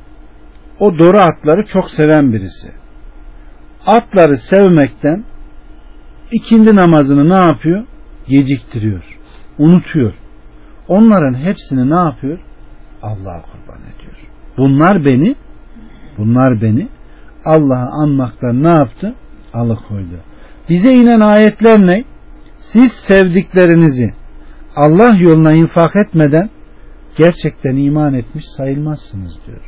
O doğru atları çok seven birisi. Atları sevmekten ikindi namazını ne yapıyor? Geciktiriyor. Unutuyor. Onların hepsini ne yapıyor? Allah'a kurban ediyor. Bunlar beni bunlar beni Allah'ı anmaktan ne yaptı? Alıkoydu. Bize inen ayetler ne? Siz sevdiklerinizi Allah yoluna infak etmeden gerçekten iman etmiş sayılmazsınız diyor.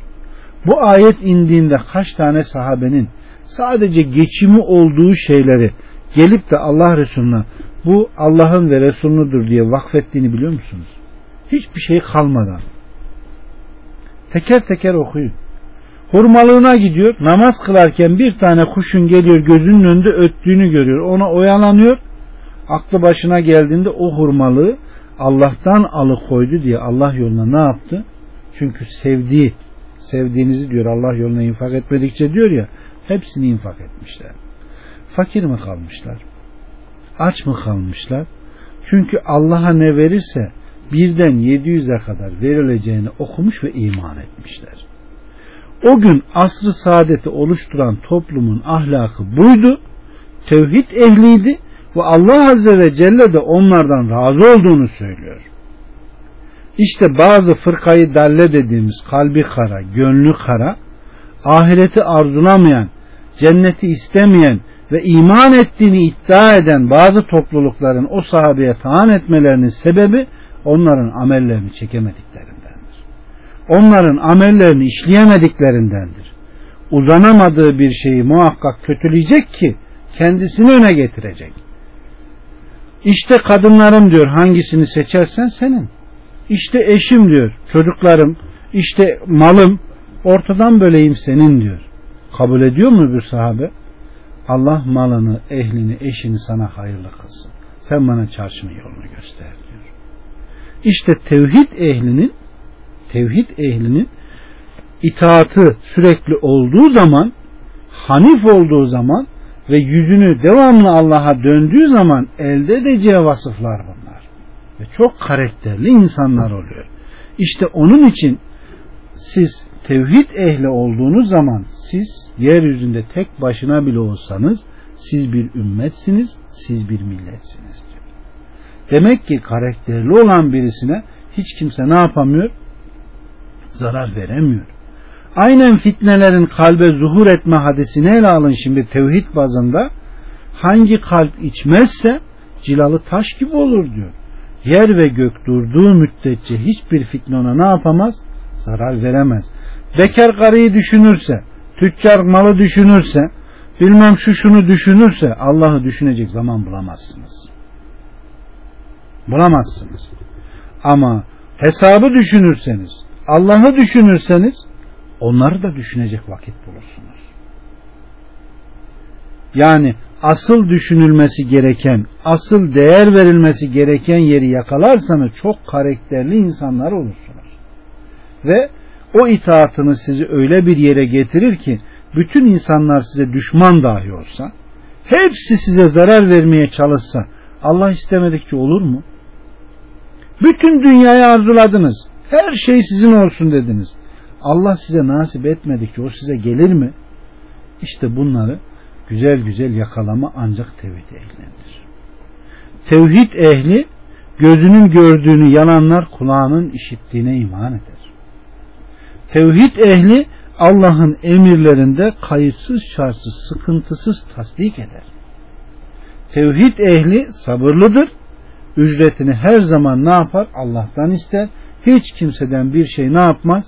Bu ayet indiğinde kaç tane sahabenin sadece geçimi olduğu şeyleri gelip de Allah Resulüne bu Allah'ın ve Resulüdür diye vakfettiğini biliyor musunuz? Hiçbir şey kalmadan. Teker teker okuyun. Hurmalığına gidiyor. Namaz kılarken bir tane kuşun geliyor gözünün önünde öttüğünü görüyor. Ona oyalanıyor. Aklı başına geldiğinde o hurmalığı Allah'tan alıkoydu diye Allah yoluna ne yaptı? Çünkü sevdiği, sevdiğinizi diyor Allah yoluna infak etmedikçe diyor ya hepsini infak etmişler. Fakir mi kalmışlar? Aç mı kalmışlar? Çünkü Allah'a ne verirse birden 700'e kadar verileceğini okumuş ve iman etmişler. O gün asrı saadeti oluşturan toplumun ahlakı buydu. Tevhid ehliydi ve Allah Azze ve Celle de onlardan razı olduğunu söylüyor. İşte bazı fırkayı dalle dediğimiz kalbi kara, gönlü kara, ahireti arzulamayan, cenneti istemeyen ve iman ettiğini iddia eden bazı toplulukların o sahabeye taan etmelerinin sebebi onların amellerini çekemediklerindendir. Onların amellerini işleyemediklerindendir. Uzanamadığı bir şeyi muhakkak kötüleyecek ki kendisini öne getirecek. İşte kadınlarım diyor hangisini seçersen senin. İşte eşim diyor çocuklarım işte malım ortadan böleyim senin diyor. Kabul ediyor mu bir sahabe? Allah malını, ehlini, eşini sana hayırlı kılsın. Sen bana çarşının yolunu göster diyor. İşte tevhid ehlinin tevhid ehlinin itaatı sürekli olduğu zaman hanif olduğu zaman ve yüzünü devamlı Allah'a döndüğü zaman elde edeceği vasıflar bunlar. Ve çok karakterli insanlar oluyor. İşte onun için siz tevhid ehli olduğunuz zaman siz yeryüzünde tek başına bile olsanız siz bir ümmetsiniz, siz bir milletsiniz diyor. Demek ki karakterli olan birisine hiç kimse ne yapamıyor? zarar veremiyor. Aynen fitnelerin kalbe zuhur etme hadisini ele alın şimdi tevhid bazında. Hangi kalp içmezse cilalı taş gibi olur diyor. Yer ve gök durduğu müddetçe hiçbir fitne ona ne yapamaz? Zarar veremez. Bekar karıyı düşünürse, tüccar malı düşünürse, bilmem şu şunu düşünürse Allah'ı düşünecek zaman bulamazsınız. Bulamazsınız. Ama hesabı düşünürseniz, Allah'ı düşünürseniz onları da düşünecek vakit bulursunuz. Yani asıl düşünülmesi gereken, asıl değer verilmesi gereken yeri yakalarsanız çok karakterli insanlar olursunuz. Ve o itaatınız sizi öyle bir yere getirir ki bütün insanlar size düşman dahi olsa, hepsi size zarar vermeye çalışsa Allah istemedikçe olur mu? Bütün dünyayı arzuladınız. Her şey sizin olsun dediniz. Allah size nasip etmedikçe o size gelir mi? İşte bunları güzel güzel yakalama ancak tevhid ehlindir. Tevhid ehli gözünün gördüğünü yalanlar kulağının işittiğine iman eder. Tevhid ehli Allah'ın emirlerinde kayıtsız şartsız sıkıntısız tasdik eder. Tevhid ehli sabırlıdır. Ücretini her zaman ne yapar? Allah'tan ister. Hiç kimseden bir şey ne yapmaz?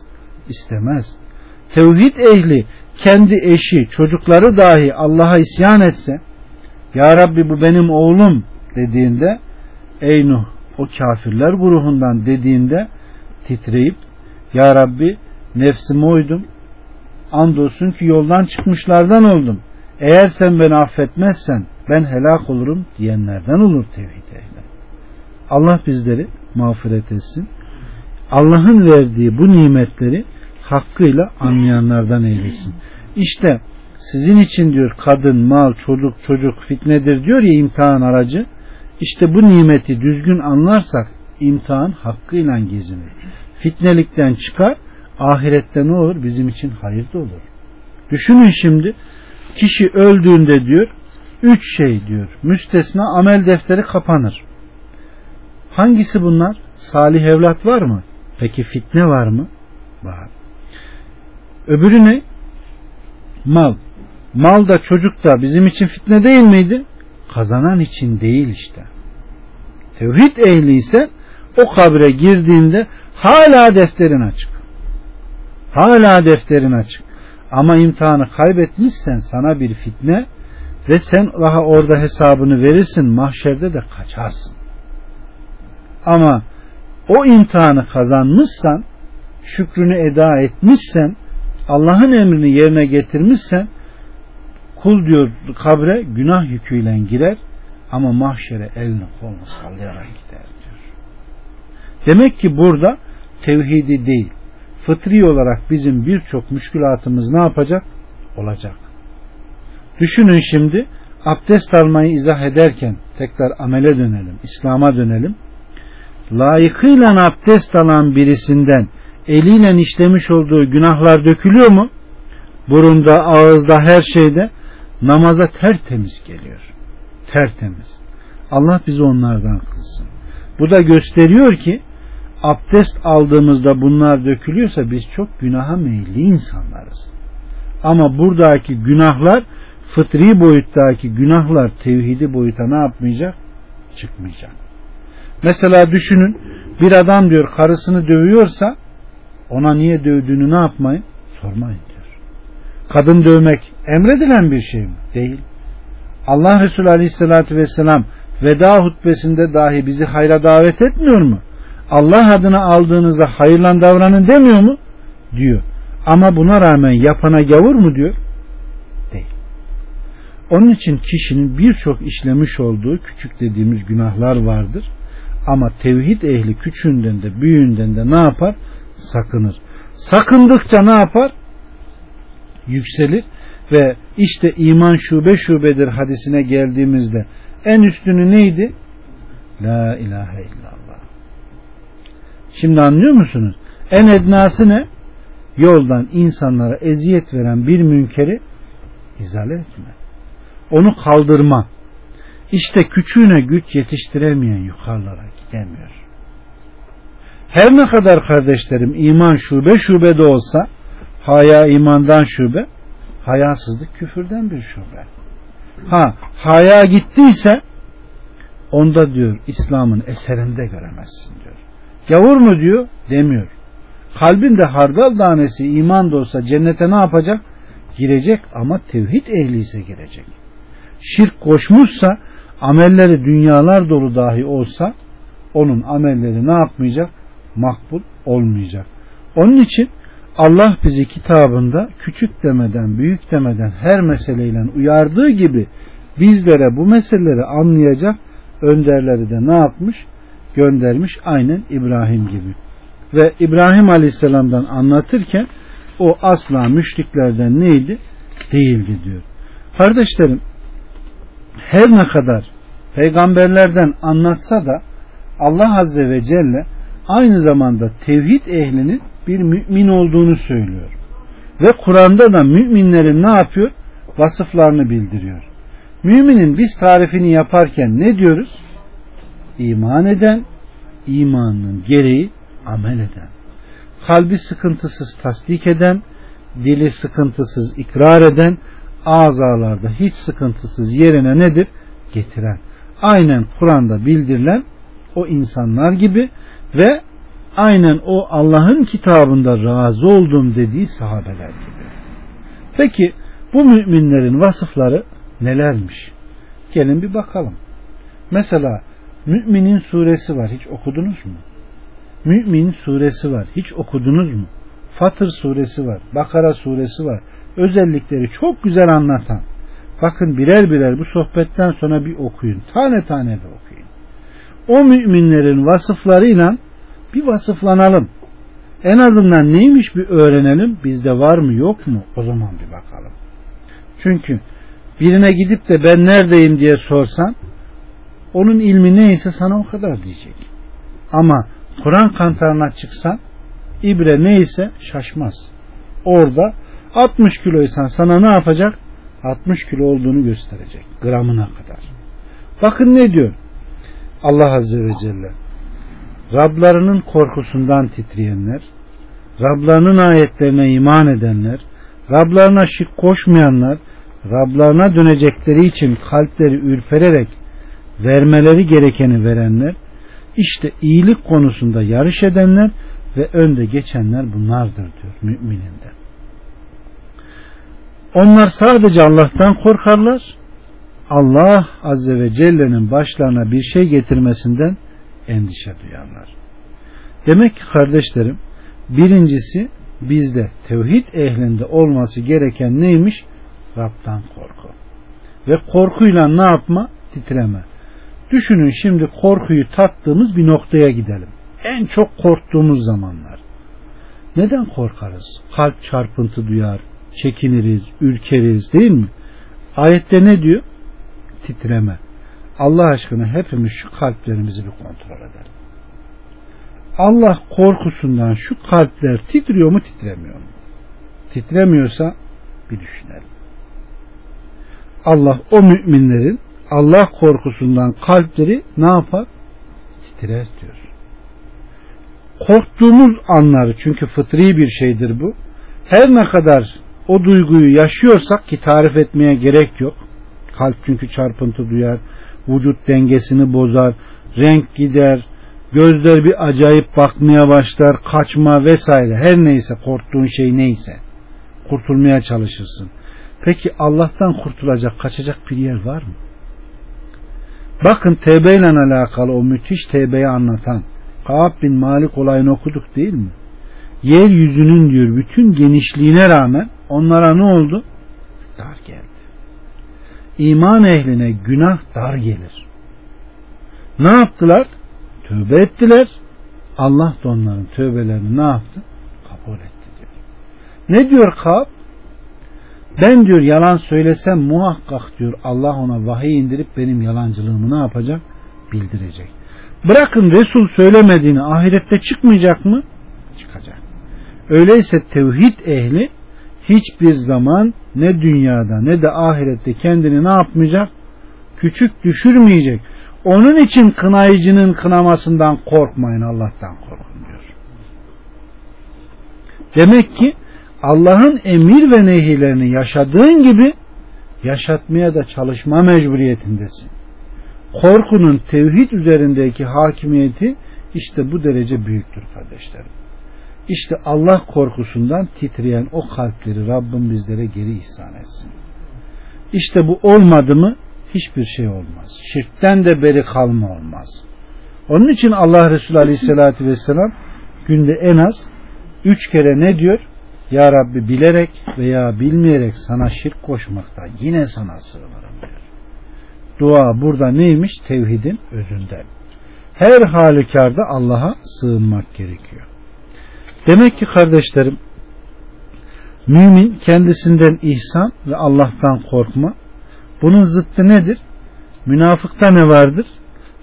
İstemez. Tevhid ehli kendi eşi, çocukları dahi Allah'a isyan etse, Ya Rabbi bu benim oğlum dediğinde, ey Nuh o kafirler grubundan dediğinde titreyip, Ya Rabbi nefsime uydum, andolsun ki yoldan çıkmışlardan oldum. Eğer sen beni affetmezsen ben helak olurum diyenlerden olur tevhid ehli. Allah bizleri mağfiret etsin. Allah'ın verdiği bu nimetleri hakkıyla anlayanlardan eylesin. İşte sizin için diyor kadın, mal, çocuk, çocuk fitnedir diyor ya imtihan aracı. İşte bu nimeti düzgün anlarsak imtihan hakkıyla gezinir. Fitnelikten çıkar, ahirette ne olur? Bizim için hayır da olur. Düşünün şimdi kişi öldüğünde diyor üç şey diyor müstesna amel defteri kapanır. Hangisi bunlar? Salih evlat var mı? Peki fitne var mı? Var. Öbürü ne? Mal. Mal da çocuk da bizim için fitne değil miydi? Kazanan için değil işte. Tevhid ehli ise o kabre girdiğinde hala defterin açık. Hala defterin açık. Ama imtihanı kaybetmişsen sana bir fitne ve sen daha orada hesabını verirsin mahşerde de kaçarsın. Ama o imtihanı kazanmışsan şükrünü eda etmişsen Allah'ın emrini yerine getirmişsen kul diyor kabre günah yüküyle girer ama mahşere elini kolunu sallayarak gider diyor. Demek ki burada tevhidi değil fıtri olarak bizim birçok müşkülatımız ne yapacak? Olacak. Düşünün şimdi abdest almayı izah ederken tekrar amele dönelim, İslam'a dönelim. Layıkıyla abdest alan birisinden eliyle işlemiş olduğu günahlar dökülüyor mu? Burunda, ağızda, her şeyde namaza tertemiz geliyor. Tertemiz. Allah bizi onlardan kılsın. Bu da gösteriyor ki abdest aldığımızda bunlar dökülüyorsa biz çok günaha meyilli insanlarız. Ama buradaki günahlar fıtri boyuttaki günahlar tevhidi boyuta ne yapmayacak? Çıkmayacak. Mesela düşünün bir adam diyor karısını dövüyorsa ona niye dövdüğünü ne yapmayın? Sormayın diyor. Kadın dövmek emredilen bir şey mi? Değil. Allah Resulü Aleyhisselatü Vesselam veda hutbesinde dahi bizi hayra davet etmiyor mu? Allah adına aldığınızda hayırlan davranın demiyor mu? Diyor. Ama buna rağmen yapana gavur mu diyor? Değil. Onun için kişinin birçok işlemiş olduğu küçük dediğimiz günahlar vardır. Ama tevhid ehli küçüğünden de büyüğünden de ne yapar? Sakınır. Sakındıkça ne yapar? Yükselir ve işte iman şube şubedir hadisine geldiğimizde en üstünü neydi? La ilahe illallah. Şimdi anlıyor musunuz? En ednası ne? Yoldan insanlara eziyet veren bir münkeri izale etme. Onu kaldırma. İşte küçüğüne güç yetiştiremeyen yukarılara gidemiyor. Her ne kadar kardeşlerim iman şube şube de olsa haya imandan şube, hayasızlık küfürden bir şube. Ha, haya gittiyse onda diyor İslam'ın eserinde göremezsin diyor. Gavur mu diyor? Demiyor. Kalbinde hardal tanesi iman da olsa cennete ne yapacak? Girecek ama tevhid ehli ise girecek. Şirk koşmuşsa amelleri dünyalar dolu dahi olsa onun amelleri ne yapmayacak? Makbul olmayacak. Onun için Allah bizi kitabında küçük demeden, büyük demeden her meseleyle uyardığı gibi bizlere bu meseleleri anlayacak önderleri de ne yapmış? Göndermiş aynen İbrahim gibi. Ve İbrahim Aleyhisselam'dan anlatırken o asla müşriklerden neydi? Değildi diyor. Kardeşlerim her ne kadar peygamberlerden anlatsa da Allah Azze ve Celle aynı zamanda tevhid ehlinin bir mümin olduğunu söylüyor. Ve Kur'an'da da müminlerin ne yapıyor? Vasıflarını bildiriyor. Müminin biz tarifini yaparken ne diyoruz? İman eden, imanının gereği amel eden. Kalbi sıkıntısız tasdik eden, dili sıkıntısız ikrar eden, azalarda hiç sıkıntısız yerine nedir? Getiren. Aynen Kur'an'da bildirilen o insanlar gibi ve aynen o Allah'ın kitabında razı olduğum dediği sahabeler gibi. Peki bu müminlerin vasıfları nelermiş? Gelin bir bakalım. Mesela Müminin suresi var. Hiç okudunuz mu? Mümin suresi var. Hiç okudunuz mu? Fatır suresi var. Bakara suresi var. Özellikleri çok güzel anlatan. Bakın birer birer bu sohbetten sonra bir okuyun. Tane tane bir okuyun. O müminlerin vasıflarıyla bir vasıflanalım. En azından neymiş bir öğrenelim. Bizde var mı yok mu? O zaman bir bakalım. Çünkü birine gidip de ben neredeyim diye sorsan onun ilmi neyse sana o kadar diyecek. Ama Kur'an kantarına çıksan ibre neyse şaşmaz. Orada 60 kiloysan sana ne yapacak? 60 kilo olduğunu gösterecek. Gramına kadar. Bakın ne diyor? Allah Azze ve Celle. Rablarının korkusundan titreyenler, Rablarının ayetlerine iman edenler, Rablarına şirk koşmayanlar, Rablarına dönecekleri için kalpleri ürpererek vermeleri gerekeni verenler, işte iyilik konusunda yarış edenler ve önde geçenler bunlardır diyor mümininden. Onlar sadece Allah'tan korkarlar. Allah Azze ve Celle'nin başlarına bir şey getirmesinden endişe duyarlar. Demek ki kardeşlerim birincisi bizde tevhid ehlinde olması gereken neymiş? Rab'dan korku. Ve korkuyla ne yapma? Titreme. Düşünün şimdi korkuyu tattığımız bir noktaya gidelim. En çok korktuğumuz zamanlar. Neden korkarız? Kalp çarpıntı duyar, çekiniriz, ürkeriz değil mi? Ayette ne diyor? Titreme. Allah aşkına hepimiz şu kalplerimizi bir kontrol edelim. Allah korkusundan şu kalpler titriyor mu titremiyor mu? Titremiyorsa bir düşünelim. Allah o müminlerin Allah korkusundan kalpleri ne yapar? Titrer diyor. Korktuğumuz anları çünkü fıtri bir şeydir bu. Her ne kadar o duyguyu yaşıyorsak ki tarif etmeye gerek yok. Kalp çünkü çarpıntı duyar, vücut dengesini bozar, renk gider, gözler bir acayip bakmaya başlar, kaçma vesaire her neyse korktuğun şey neyse kurtulmaya çalışırsın. Peki Allah'tan kurtulacak, kaçacak bir yer var mı? Bakın tevbe ile alakalı o müthiş tevbeyi anlatan Kaab bin Malik olayını okuduk değil mi? Yeryüzünün diyor bütün genişliğine rağmen onlara ne oldu? Dar geldi. İman ehline günah dar gelir. Ne yaptılar? Tövbe ettiler. Allah da onların tövbelerini ne yaptı? Kabul etti diyor. Ne diyor Kab? Ben diyor yalan söylesem muhakkak diyor Allah ona vahiy indirip benim yalancılığımı ne yapacak? Bildirecek. Bırakın Resul söylemediğini ahirette çıkmayacak mı? Çıkacak. Öyleyse tevhid ehli hiçbir zaman ne dünyada ne de ahirette kendini ne yapmayacak? Küçük düşürmeyecek. Onun için kınayıcının kınamasından korkmayın Allah'tan korkun diyor. Demek ki Allah'ın emir ve nehilerini yaşadığın gibi yaşatmaya da çalışma mecburiyetindesin. Korkunun tevhid üzerindeki hakimiyeti işte bu derece büyüktür kardeşlerim. İşte Allah korkusundan titreyen o kalpleri Rabbim bizlere geri ihsan etsin. İşte bu olmadı mı hiçbir şey olmaz. Şirkten de beri kalma olmaz. Onun için Allah Resulü Aleyhisselatü Vesselam günde en az üç kere ne diyor? Ya Rabbi bilerek veya bilmeyerek sana şirk koşmakta yine sana sığınırım diyor. Dua burada neymiş? Tevhidin özünden. Her halükarda Allah'a sığınmak gerekiyor. Demek ki kardeşlerim mümin kendisinden ihsan ve Allah'tan korkma. Bunun zıttı nedir? Münafıkta ne vardır?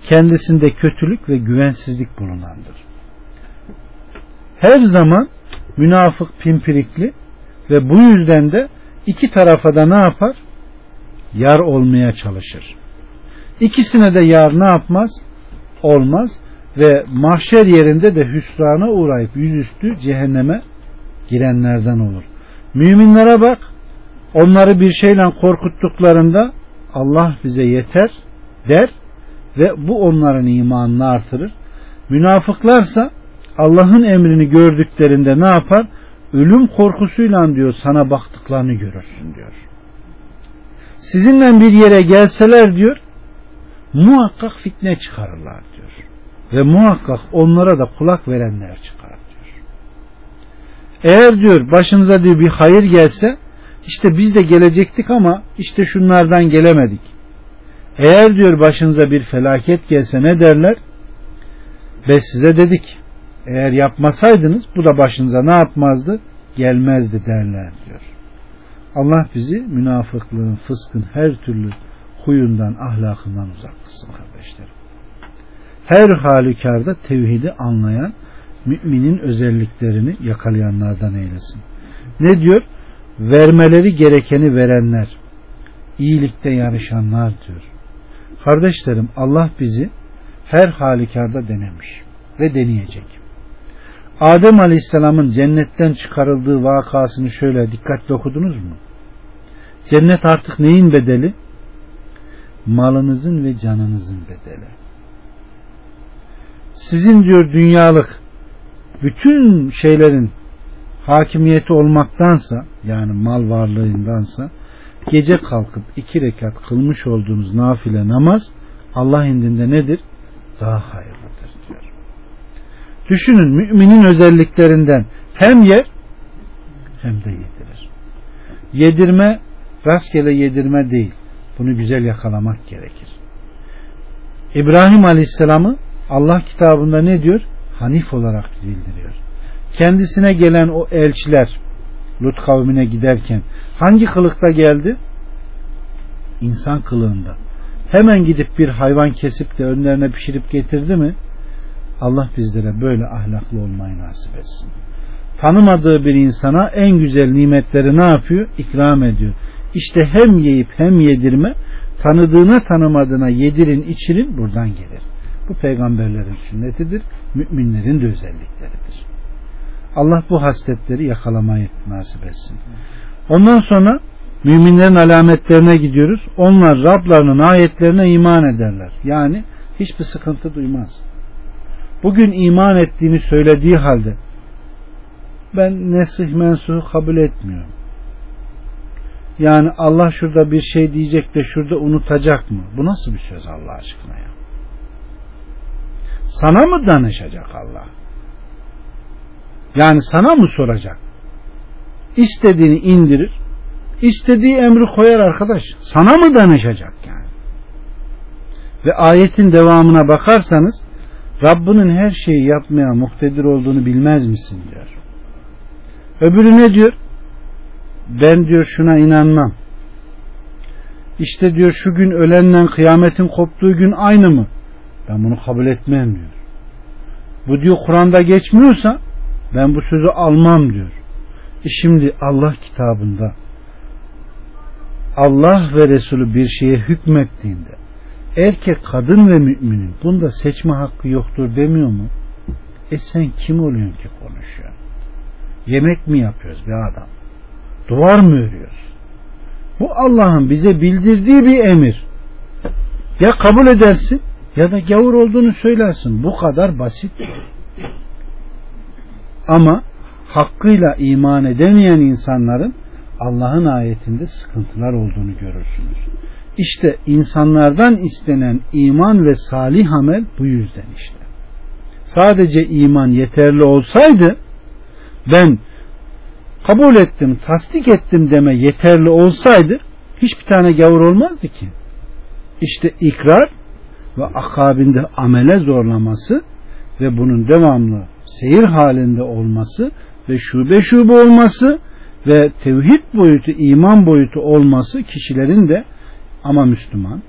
Kendisinde kötülük ve güvensizlik bulunandır. Her zaman münafık pimpirikli ve bu yüzden de iki tarafa da ne yapar? Yar olmaya çalışır. İkisine de yar ne yapmaz? Olmaz ve mahşer yerinde de hüsrana uğrayıp yüzüstü cehenneme girenlerden olur. Müminlere bak onları bir şeyle korkuttuklarında Allah bize yeter der ve bu onların imanını artırır. Münafıklarsa Allah'ın emrini gördüklerinde ne yapar? Ölüm korkusuyla diyor sana baktıklarını görürsün diyor. Sizinle bir yere gelseler diyor muhakkak fitne çıkarırlar diyor. Ve muhakkak onlara da kulak verenler çıkar diyor. Eğer diyor başınıza diyor bir hayır gelse işte biz de gelecektik ama işte şunlardan gelemedik. Eğer diyor başınıza bir felaket gelse ne derler? Biz size dedik. Eğer yapmasaydınız bu da başınıza ne yapmazdı? Gelmezdi derler diyor. Allah bizi münafıklığın, fıskın her türlü huyundan, ahlakından uzak kılsın kardeşlerim. Her halükarda tevhidi anlayan, müminin özelliklerini yakalayanlardan eylesin. Ne diyor? Vermeleri gerekeni verenler, iyilikte yarışanlar diyor. Kardeşlerim Allah bizi her halükarda denemiş ve deneyecek. Adem Aleyhisselam'ın cennetten çıkarıldığı vakasını şöyle dikkatli okudunuz mu? Cennet artık neyin bedeli? Malınızın ve canınızın bedeli. Sizin diyor dünyalık bütün şeylerin hakimiyeti olmaktansa yani mal varlığındansa gece kalkıp iki rekat kılmış olduğunuz nafile namaz Allah indinde nedir? Daha hayırlıdır diyor. Düşünün müminin özelliklerinden hem yer hem de yedirir. Yedirme rastgele yedirme değil. Bunu güzel yakalamak gerekir. İbrahim Aleyhisselam'ı Allah kitabında ne diyor? Hanif olarak bildiriyor. Kendisine gelen o elçiler Lut kavmine giderken hangi kılıkta geldi? İnsan kılığında. Hemen gidip bir hayvan kesip de önlerine pişirip getirdi mi? Allah bizlere böyle ahlaklı olmayı nasip etsin. Tanımadığı bir insana en güzel nimetleri ne yapıyor? İkram ediyor. İşte hem yiyip hem yedirme tanıdığına tanımadığına yedirin içirin buradan gelir. Bu peygamberlerin sünnetidir. Müminlerin de özellikleridir. Allah bu hasletleri yakalamayı nasip etsin. Ondan sonra müminlerin alametlerine gidiyoruz. Onlar Rablarının ayetlerine iman ederler. Yani hiçbir sıkıntı duymaz. Bugün iman ettiğini söylediği halde ben nesih mensuhu kabul etmiyorum. Yani Allah şurada bir şey diyecek de şurada unutacak mı? Bu nasıl bir söz Allah aşkına ya? Sana mı danışacak Allah? Yani sana mı soracak? İstediğini indirir, istediği emri koyar arkadaş. Sana mı danışacak yani? Ve ayetin devamına bakarsanız Rabbinin her şeyi yapmaya muhtedir olduğunu bilmez misin diyor. Öbürü ne diyor? Ben diyor şuna inanmam. İşte diyor şu gün ölenle kıyametin koptuğu gün aynı mı? Ben bunu kabul etmem diyor. Bu diyor Kur'an'da geçmiyorsa ben bu sözü almam diyor. E şimdi Allah kitabında Allah ve Resulü bir şeye hükmettiğinde erkek, kadın ve müminin bunda seçme hakkı yoktur demiyor mu? E sen kim oluyorsun ki konuşuyor? Yemek mi yapıyoruz bir adam? Duvar mı örüyoruz? Bu Allah'ın bize bildirdiği bir emir. Ya kabul edersin ya da gavur olduğunu söylersin. Bu kadar basit. Ama hakkıyla iman edemeyen insanların Allah'ın ayetinde sıkıntılar olduğunu görürsünüz. İşte insanlardan istenen iman ve salih amel bu yüzden işte. Sadece iman yeterli olsaydı ben kabul ettim, tasdik ettim deme yeterli olsaydı hiçbir tane gavur olmazdı ki. İşte ikrar ve akabinde amele zorlaması ve bunun devamlı seyir halinde olması ve şube şube olması ve tevhid boyutu, iman boyutu olması kişilerin de ama Müslüman,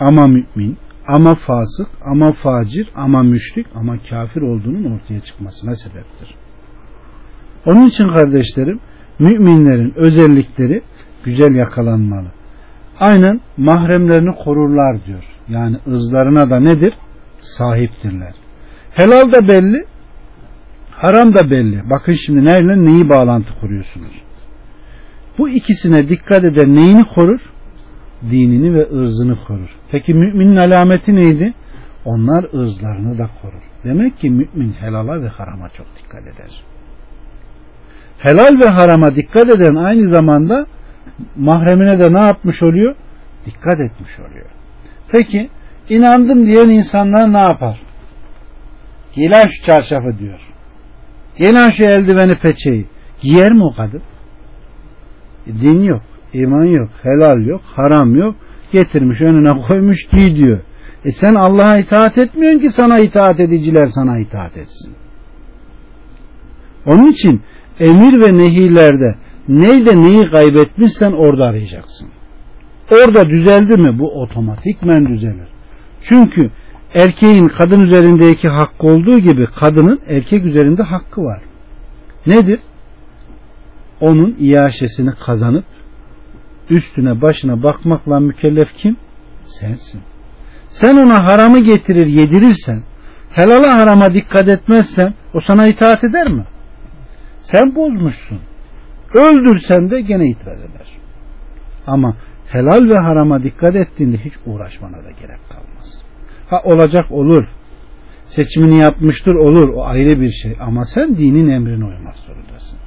ama mümin, ama fasık, ama facir, ama müşrik, ama kafir olduğunun ortaya çıkmasına sebeptir. Onun için kardeşlerim, müminlerin özellikleri güzel yakalanmalı. Aynen mahremlerini korurlar diyor. Yani ızlarına da nedir? Sahiptirler. Helal da belli, haram da belli. Bakın şimdi neyle neyi bağlantı kuruyorsunuz? Bu ikisine dikkat eden neyini korur? Dinini ve ırzını korur. Peki müminin alameti neydi? Onlar ırzlarını da korur. Demek ki mümin helala ve harama çok dikkat eder. Helal ve harama dikkat eden aynı zamanda mahremine de ne yapmış oluyor? Dikkat etmiş oluyor. Peki inandım diyen insanlar ne yapar? Giy şu çarşafı diyor. Giy şu eldiveni peçeyi. Giyer mi o kadın? E, din yok, iman yok, helal yok, haram yok. Getirmiş önüne koymuş giy diyor. E sen Allah'a itaat etmiyorsun ki sana itaat ediciler sana itaat etsin. Onun için emir ve nehirlerde neyde neyi kaybetmişsen orada arayacaksın. Orada düzeldi mi bu otomatikmen düzelir. Çünkü erkeğin kadın üzerindeki hakkı olduğu gibi kadının erkek üzerinde hakkı var. Nedir? Onun iaşesini kazanıp üstüne başına bakmakla mükellef kim? Sensin. Sen ona haramı getirir yedirirsen helala harama dikkat etmezsen o sana itaat eder mi? Sen bozmuşsun. Öldürsen de gene itiraz eder. Ama helal ve harama dikkat ettiğinde hiç uğraşmana da gerek kalmaz. Ha olacak olur. Seçimini yapmıştır olur. O ayrı bir şey. Ama sen dinin emrine uymak zorundasın.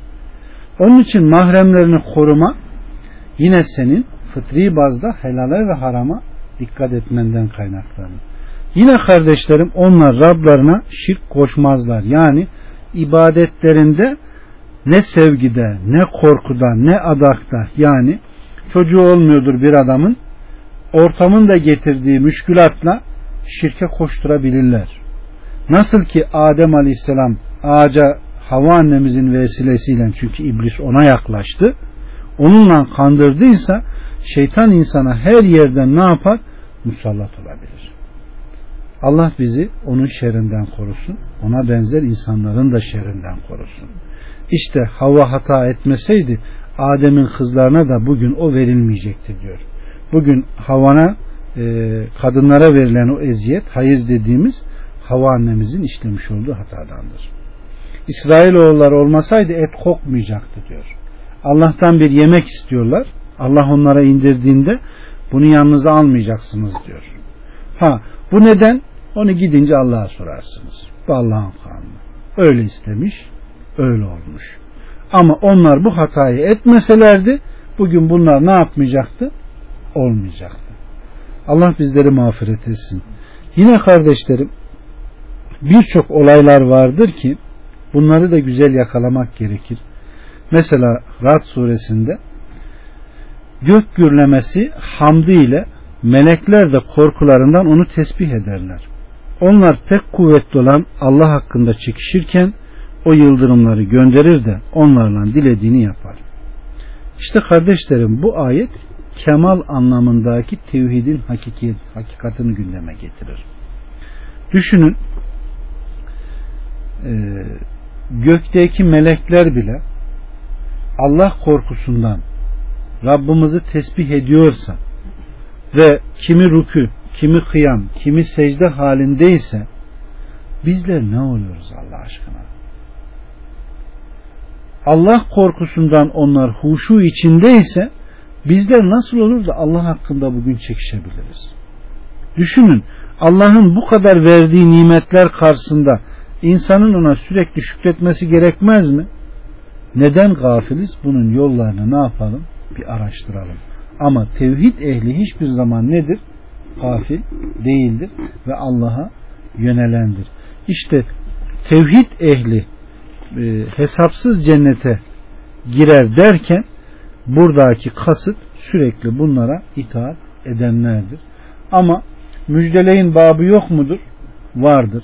Onun için mahremlerini koruma yine senin fıtri bazda helale ve harama dikkat etmenden kaynaklanır. Yine kardeşlerim onlar Rablarına şirk koşmazlar. Yani ibadetlerinde ne sevgide, ne korkuda, ne adakta yani çocuğu olmuyordur bir adamın ortamın da getirdiği müşkülatla şirke koşturabilirler. Nasıl ki Adem Aleyhisselam ağaca Hava annemizin vesilesiyle çünkü iblis ona yaklaştı. Onunla kandırdıysa şeytan insana her yerden ne yapar? Musallat olabilir. Allah bizi onun şerrinden korusun. Ona benzer insanların da şerrinden korusun. İşte hava hata etmeseydi Adem'in kızlarına da bugün o verilmeyecekti diyor. Bugün havana e, kadınlara verilen o eziyet hayız dediğimiz hava annemizin işlemiş olduğu hatadandır. İsrailoğulları olmasaydı et kokmayacaktı diyor. Allah'tan bir yemek istiyorlar. Allah onlara indirdiğinde bunu yanınıza almayacaksınız diyor. Ha bu neden? Onu gidince Allah'a sorarsınız. Bu Allah'ın kanunu. Öyle istemiş, öyle olmuş. Ama onlar bu hatayı etmeselerdi bugün bunlar ne yapmayacaktı? Olmayacaktı. Allah bizleri mağfiret etsin. Yine kardeşlerim birçok olaylar vardır ki bunları da güzel yakalamak gerekir. Mesela Rad suresinde gök gürlemesi hamdı ile melekler de korkularından onu tesbih ederler. Onlar pek kuvvetli olan Allah hakkında çekişirken o yıldırımları gönderir de onlarla dilediğini yapar. İşte kardeşlerim bu ayet kemal anlamındaki tevhidin hakiki, hakikatini gündeme getirir. Düşünün e, gökteki melekler bile Allah korkusundan Rabbimizi tesbih ediyorsa ve kimi rükü, kimi kıyam, kimi secde halindeyse bizler ne oluyoruz Allah aşkına? Allah korkusundan onlar huşu içindeyse bizler nasıl olur da Allah hakkında bugün çekişebiliriz? Düşünün Allah'ın bu kadar verdiği nimetler karşısında insanın ona sürekli şükretmesi gerekmez mi? Neden gafiliz? Bunun yollarını ne yapalım? Bir araştıralım. Ama tevhid ehli hiçbir zaman nedir? Gafil değildir ve Allah'a yönelendir. İşte tevhid ehli e, hesapsız cennete girer derken buradaki kasıt sürekli bunlara itaat edenlerdir. Ama müjdeleyin babı yok mudur? Vardır.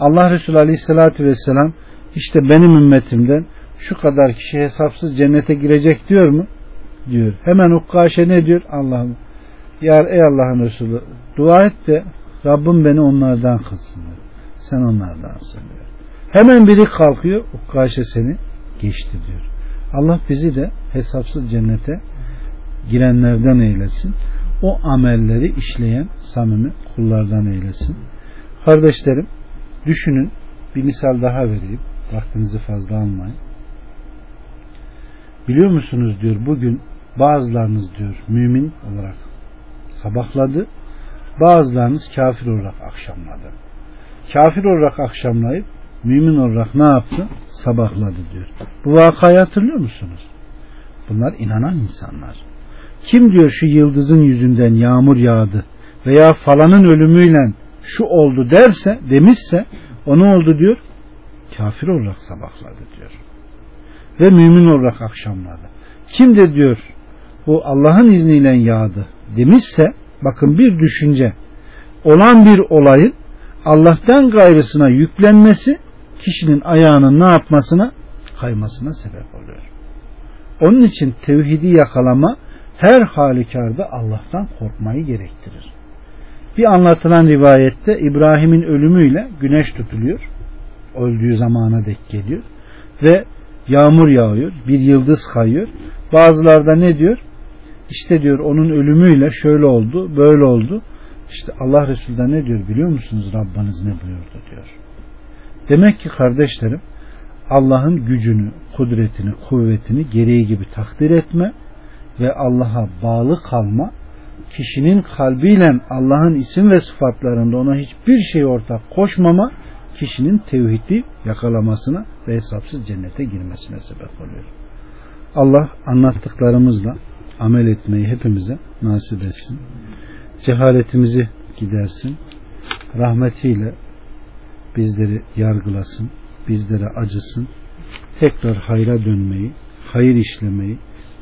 Allah Resulü Aleyhisselatü Vesselam işte benim ümmetimden şu kadar kişi hesapsız cennete girecek diyor mu? Diyor. Hemen Ukkaşe ne diyor? Allah'ım Yar ey Allah'ın Resulü dua et de Rabbim beni onlardan kılsın. Sen onlardansın diyor. Hemen biri kalkıyor Ukkaşe seni geçti diyor. Allah bizi de hesapsız cennete girenlerden eylesin. O amelleri işleyen samimi kullardan eylesin. Kardeşlerim düşünün bir misal daha vereyim. Vaktinizi fazla almayın. Biliyor musunuz diyor bugün bazılarınız diyor mümin olarak sabahladı. Bazılarınız kafir olarak akşamladı. Kafir olarak akşamlayıp mümin olarak ne yaptı? Sabahladı diyor. Bu vakayı hatırlıyor musunuz? Bunlar inanan insanlar. Kim diyor şu yıldızın yüzünden yağmur yağdı veya falanın ölümüyle şu oldu derse demişse o ne oldu diyor? Kafir olarak sabahladı diyor. Ve mümin olarak akşamladı. Kim de diyor bu Allah'ın izniyle yağdı demişse bakın bir düşünce olan bir olayın Allah'tan gayrısına yüklenmesi kişinin ayağının ne yapmasına kaymasına sebep oluyor. Onun için tevhidi yakalama her halükarda Allah'tan korkmayı gerektirir. Bir anlatılan rivayette İbrahim'in ölümüyle güneş tutuluyor. Öldüğü zamana dek geliyor. Ve yağmur yağıyor. Bir yıldız kayıyor. Bazılarda ne diyor? İşte diyor onun ölümüyle şöyle oldu, böyle oldu. İşte Allah Resulü de ne diyor biliyor musunuz? Rabbiniz ne buyurdu diyor. Demek ki kardeşlerim Allah'ın gücünü, kudretini, kuvvetini gereği gibi takdir etme ve Allah'a bağlı kalma kişinin kalbiyle Allah'ın isim ve sıfatlarında ona hiçbir şey ortak koşmama kişinin tevhidi yakalamasına ve hesapsız cennete girmesine sebep oluyor. Allah anlattıklarımızla amel etmeyi hepimize nasip etsin. Cehaletimizi gidersin. Rahmetiyle bizleri yargılasın. Bizlere acısın. Tekrar hayra dönmeyi, hayır işlemeyi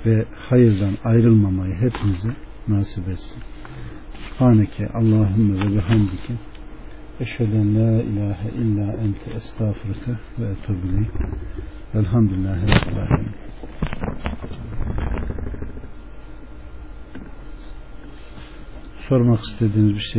ve hayırdan ayrılmamayı hepimize nasip etsin. Subhaneke Allahümme ve bihamdike Eşheden la ilahe illa ente estağfurike ve etubileyk. Velhamdülillahi Rabbil Alemin. Sormak istediğiniz bir şey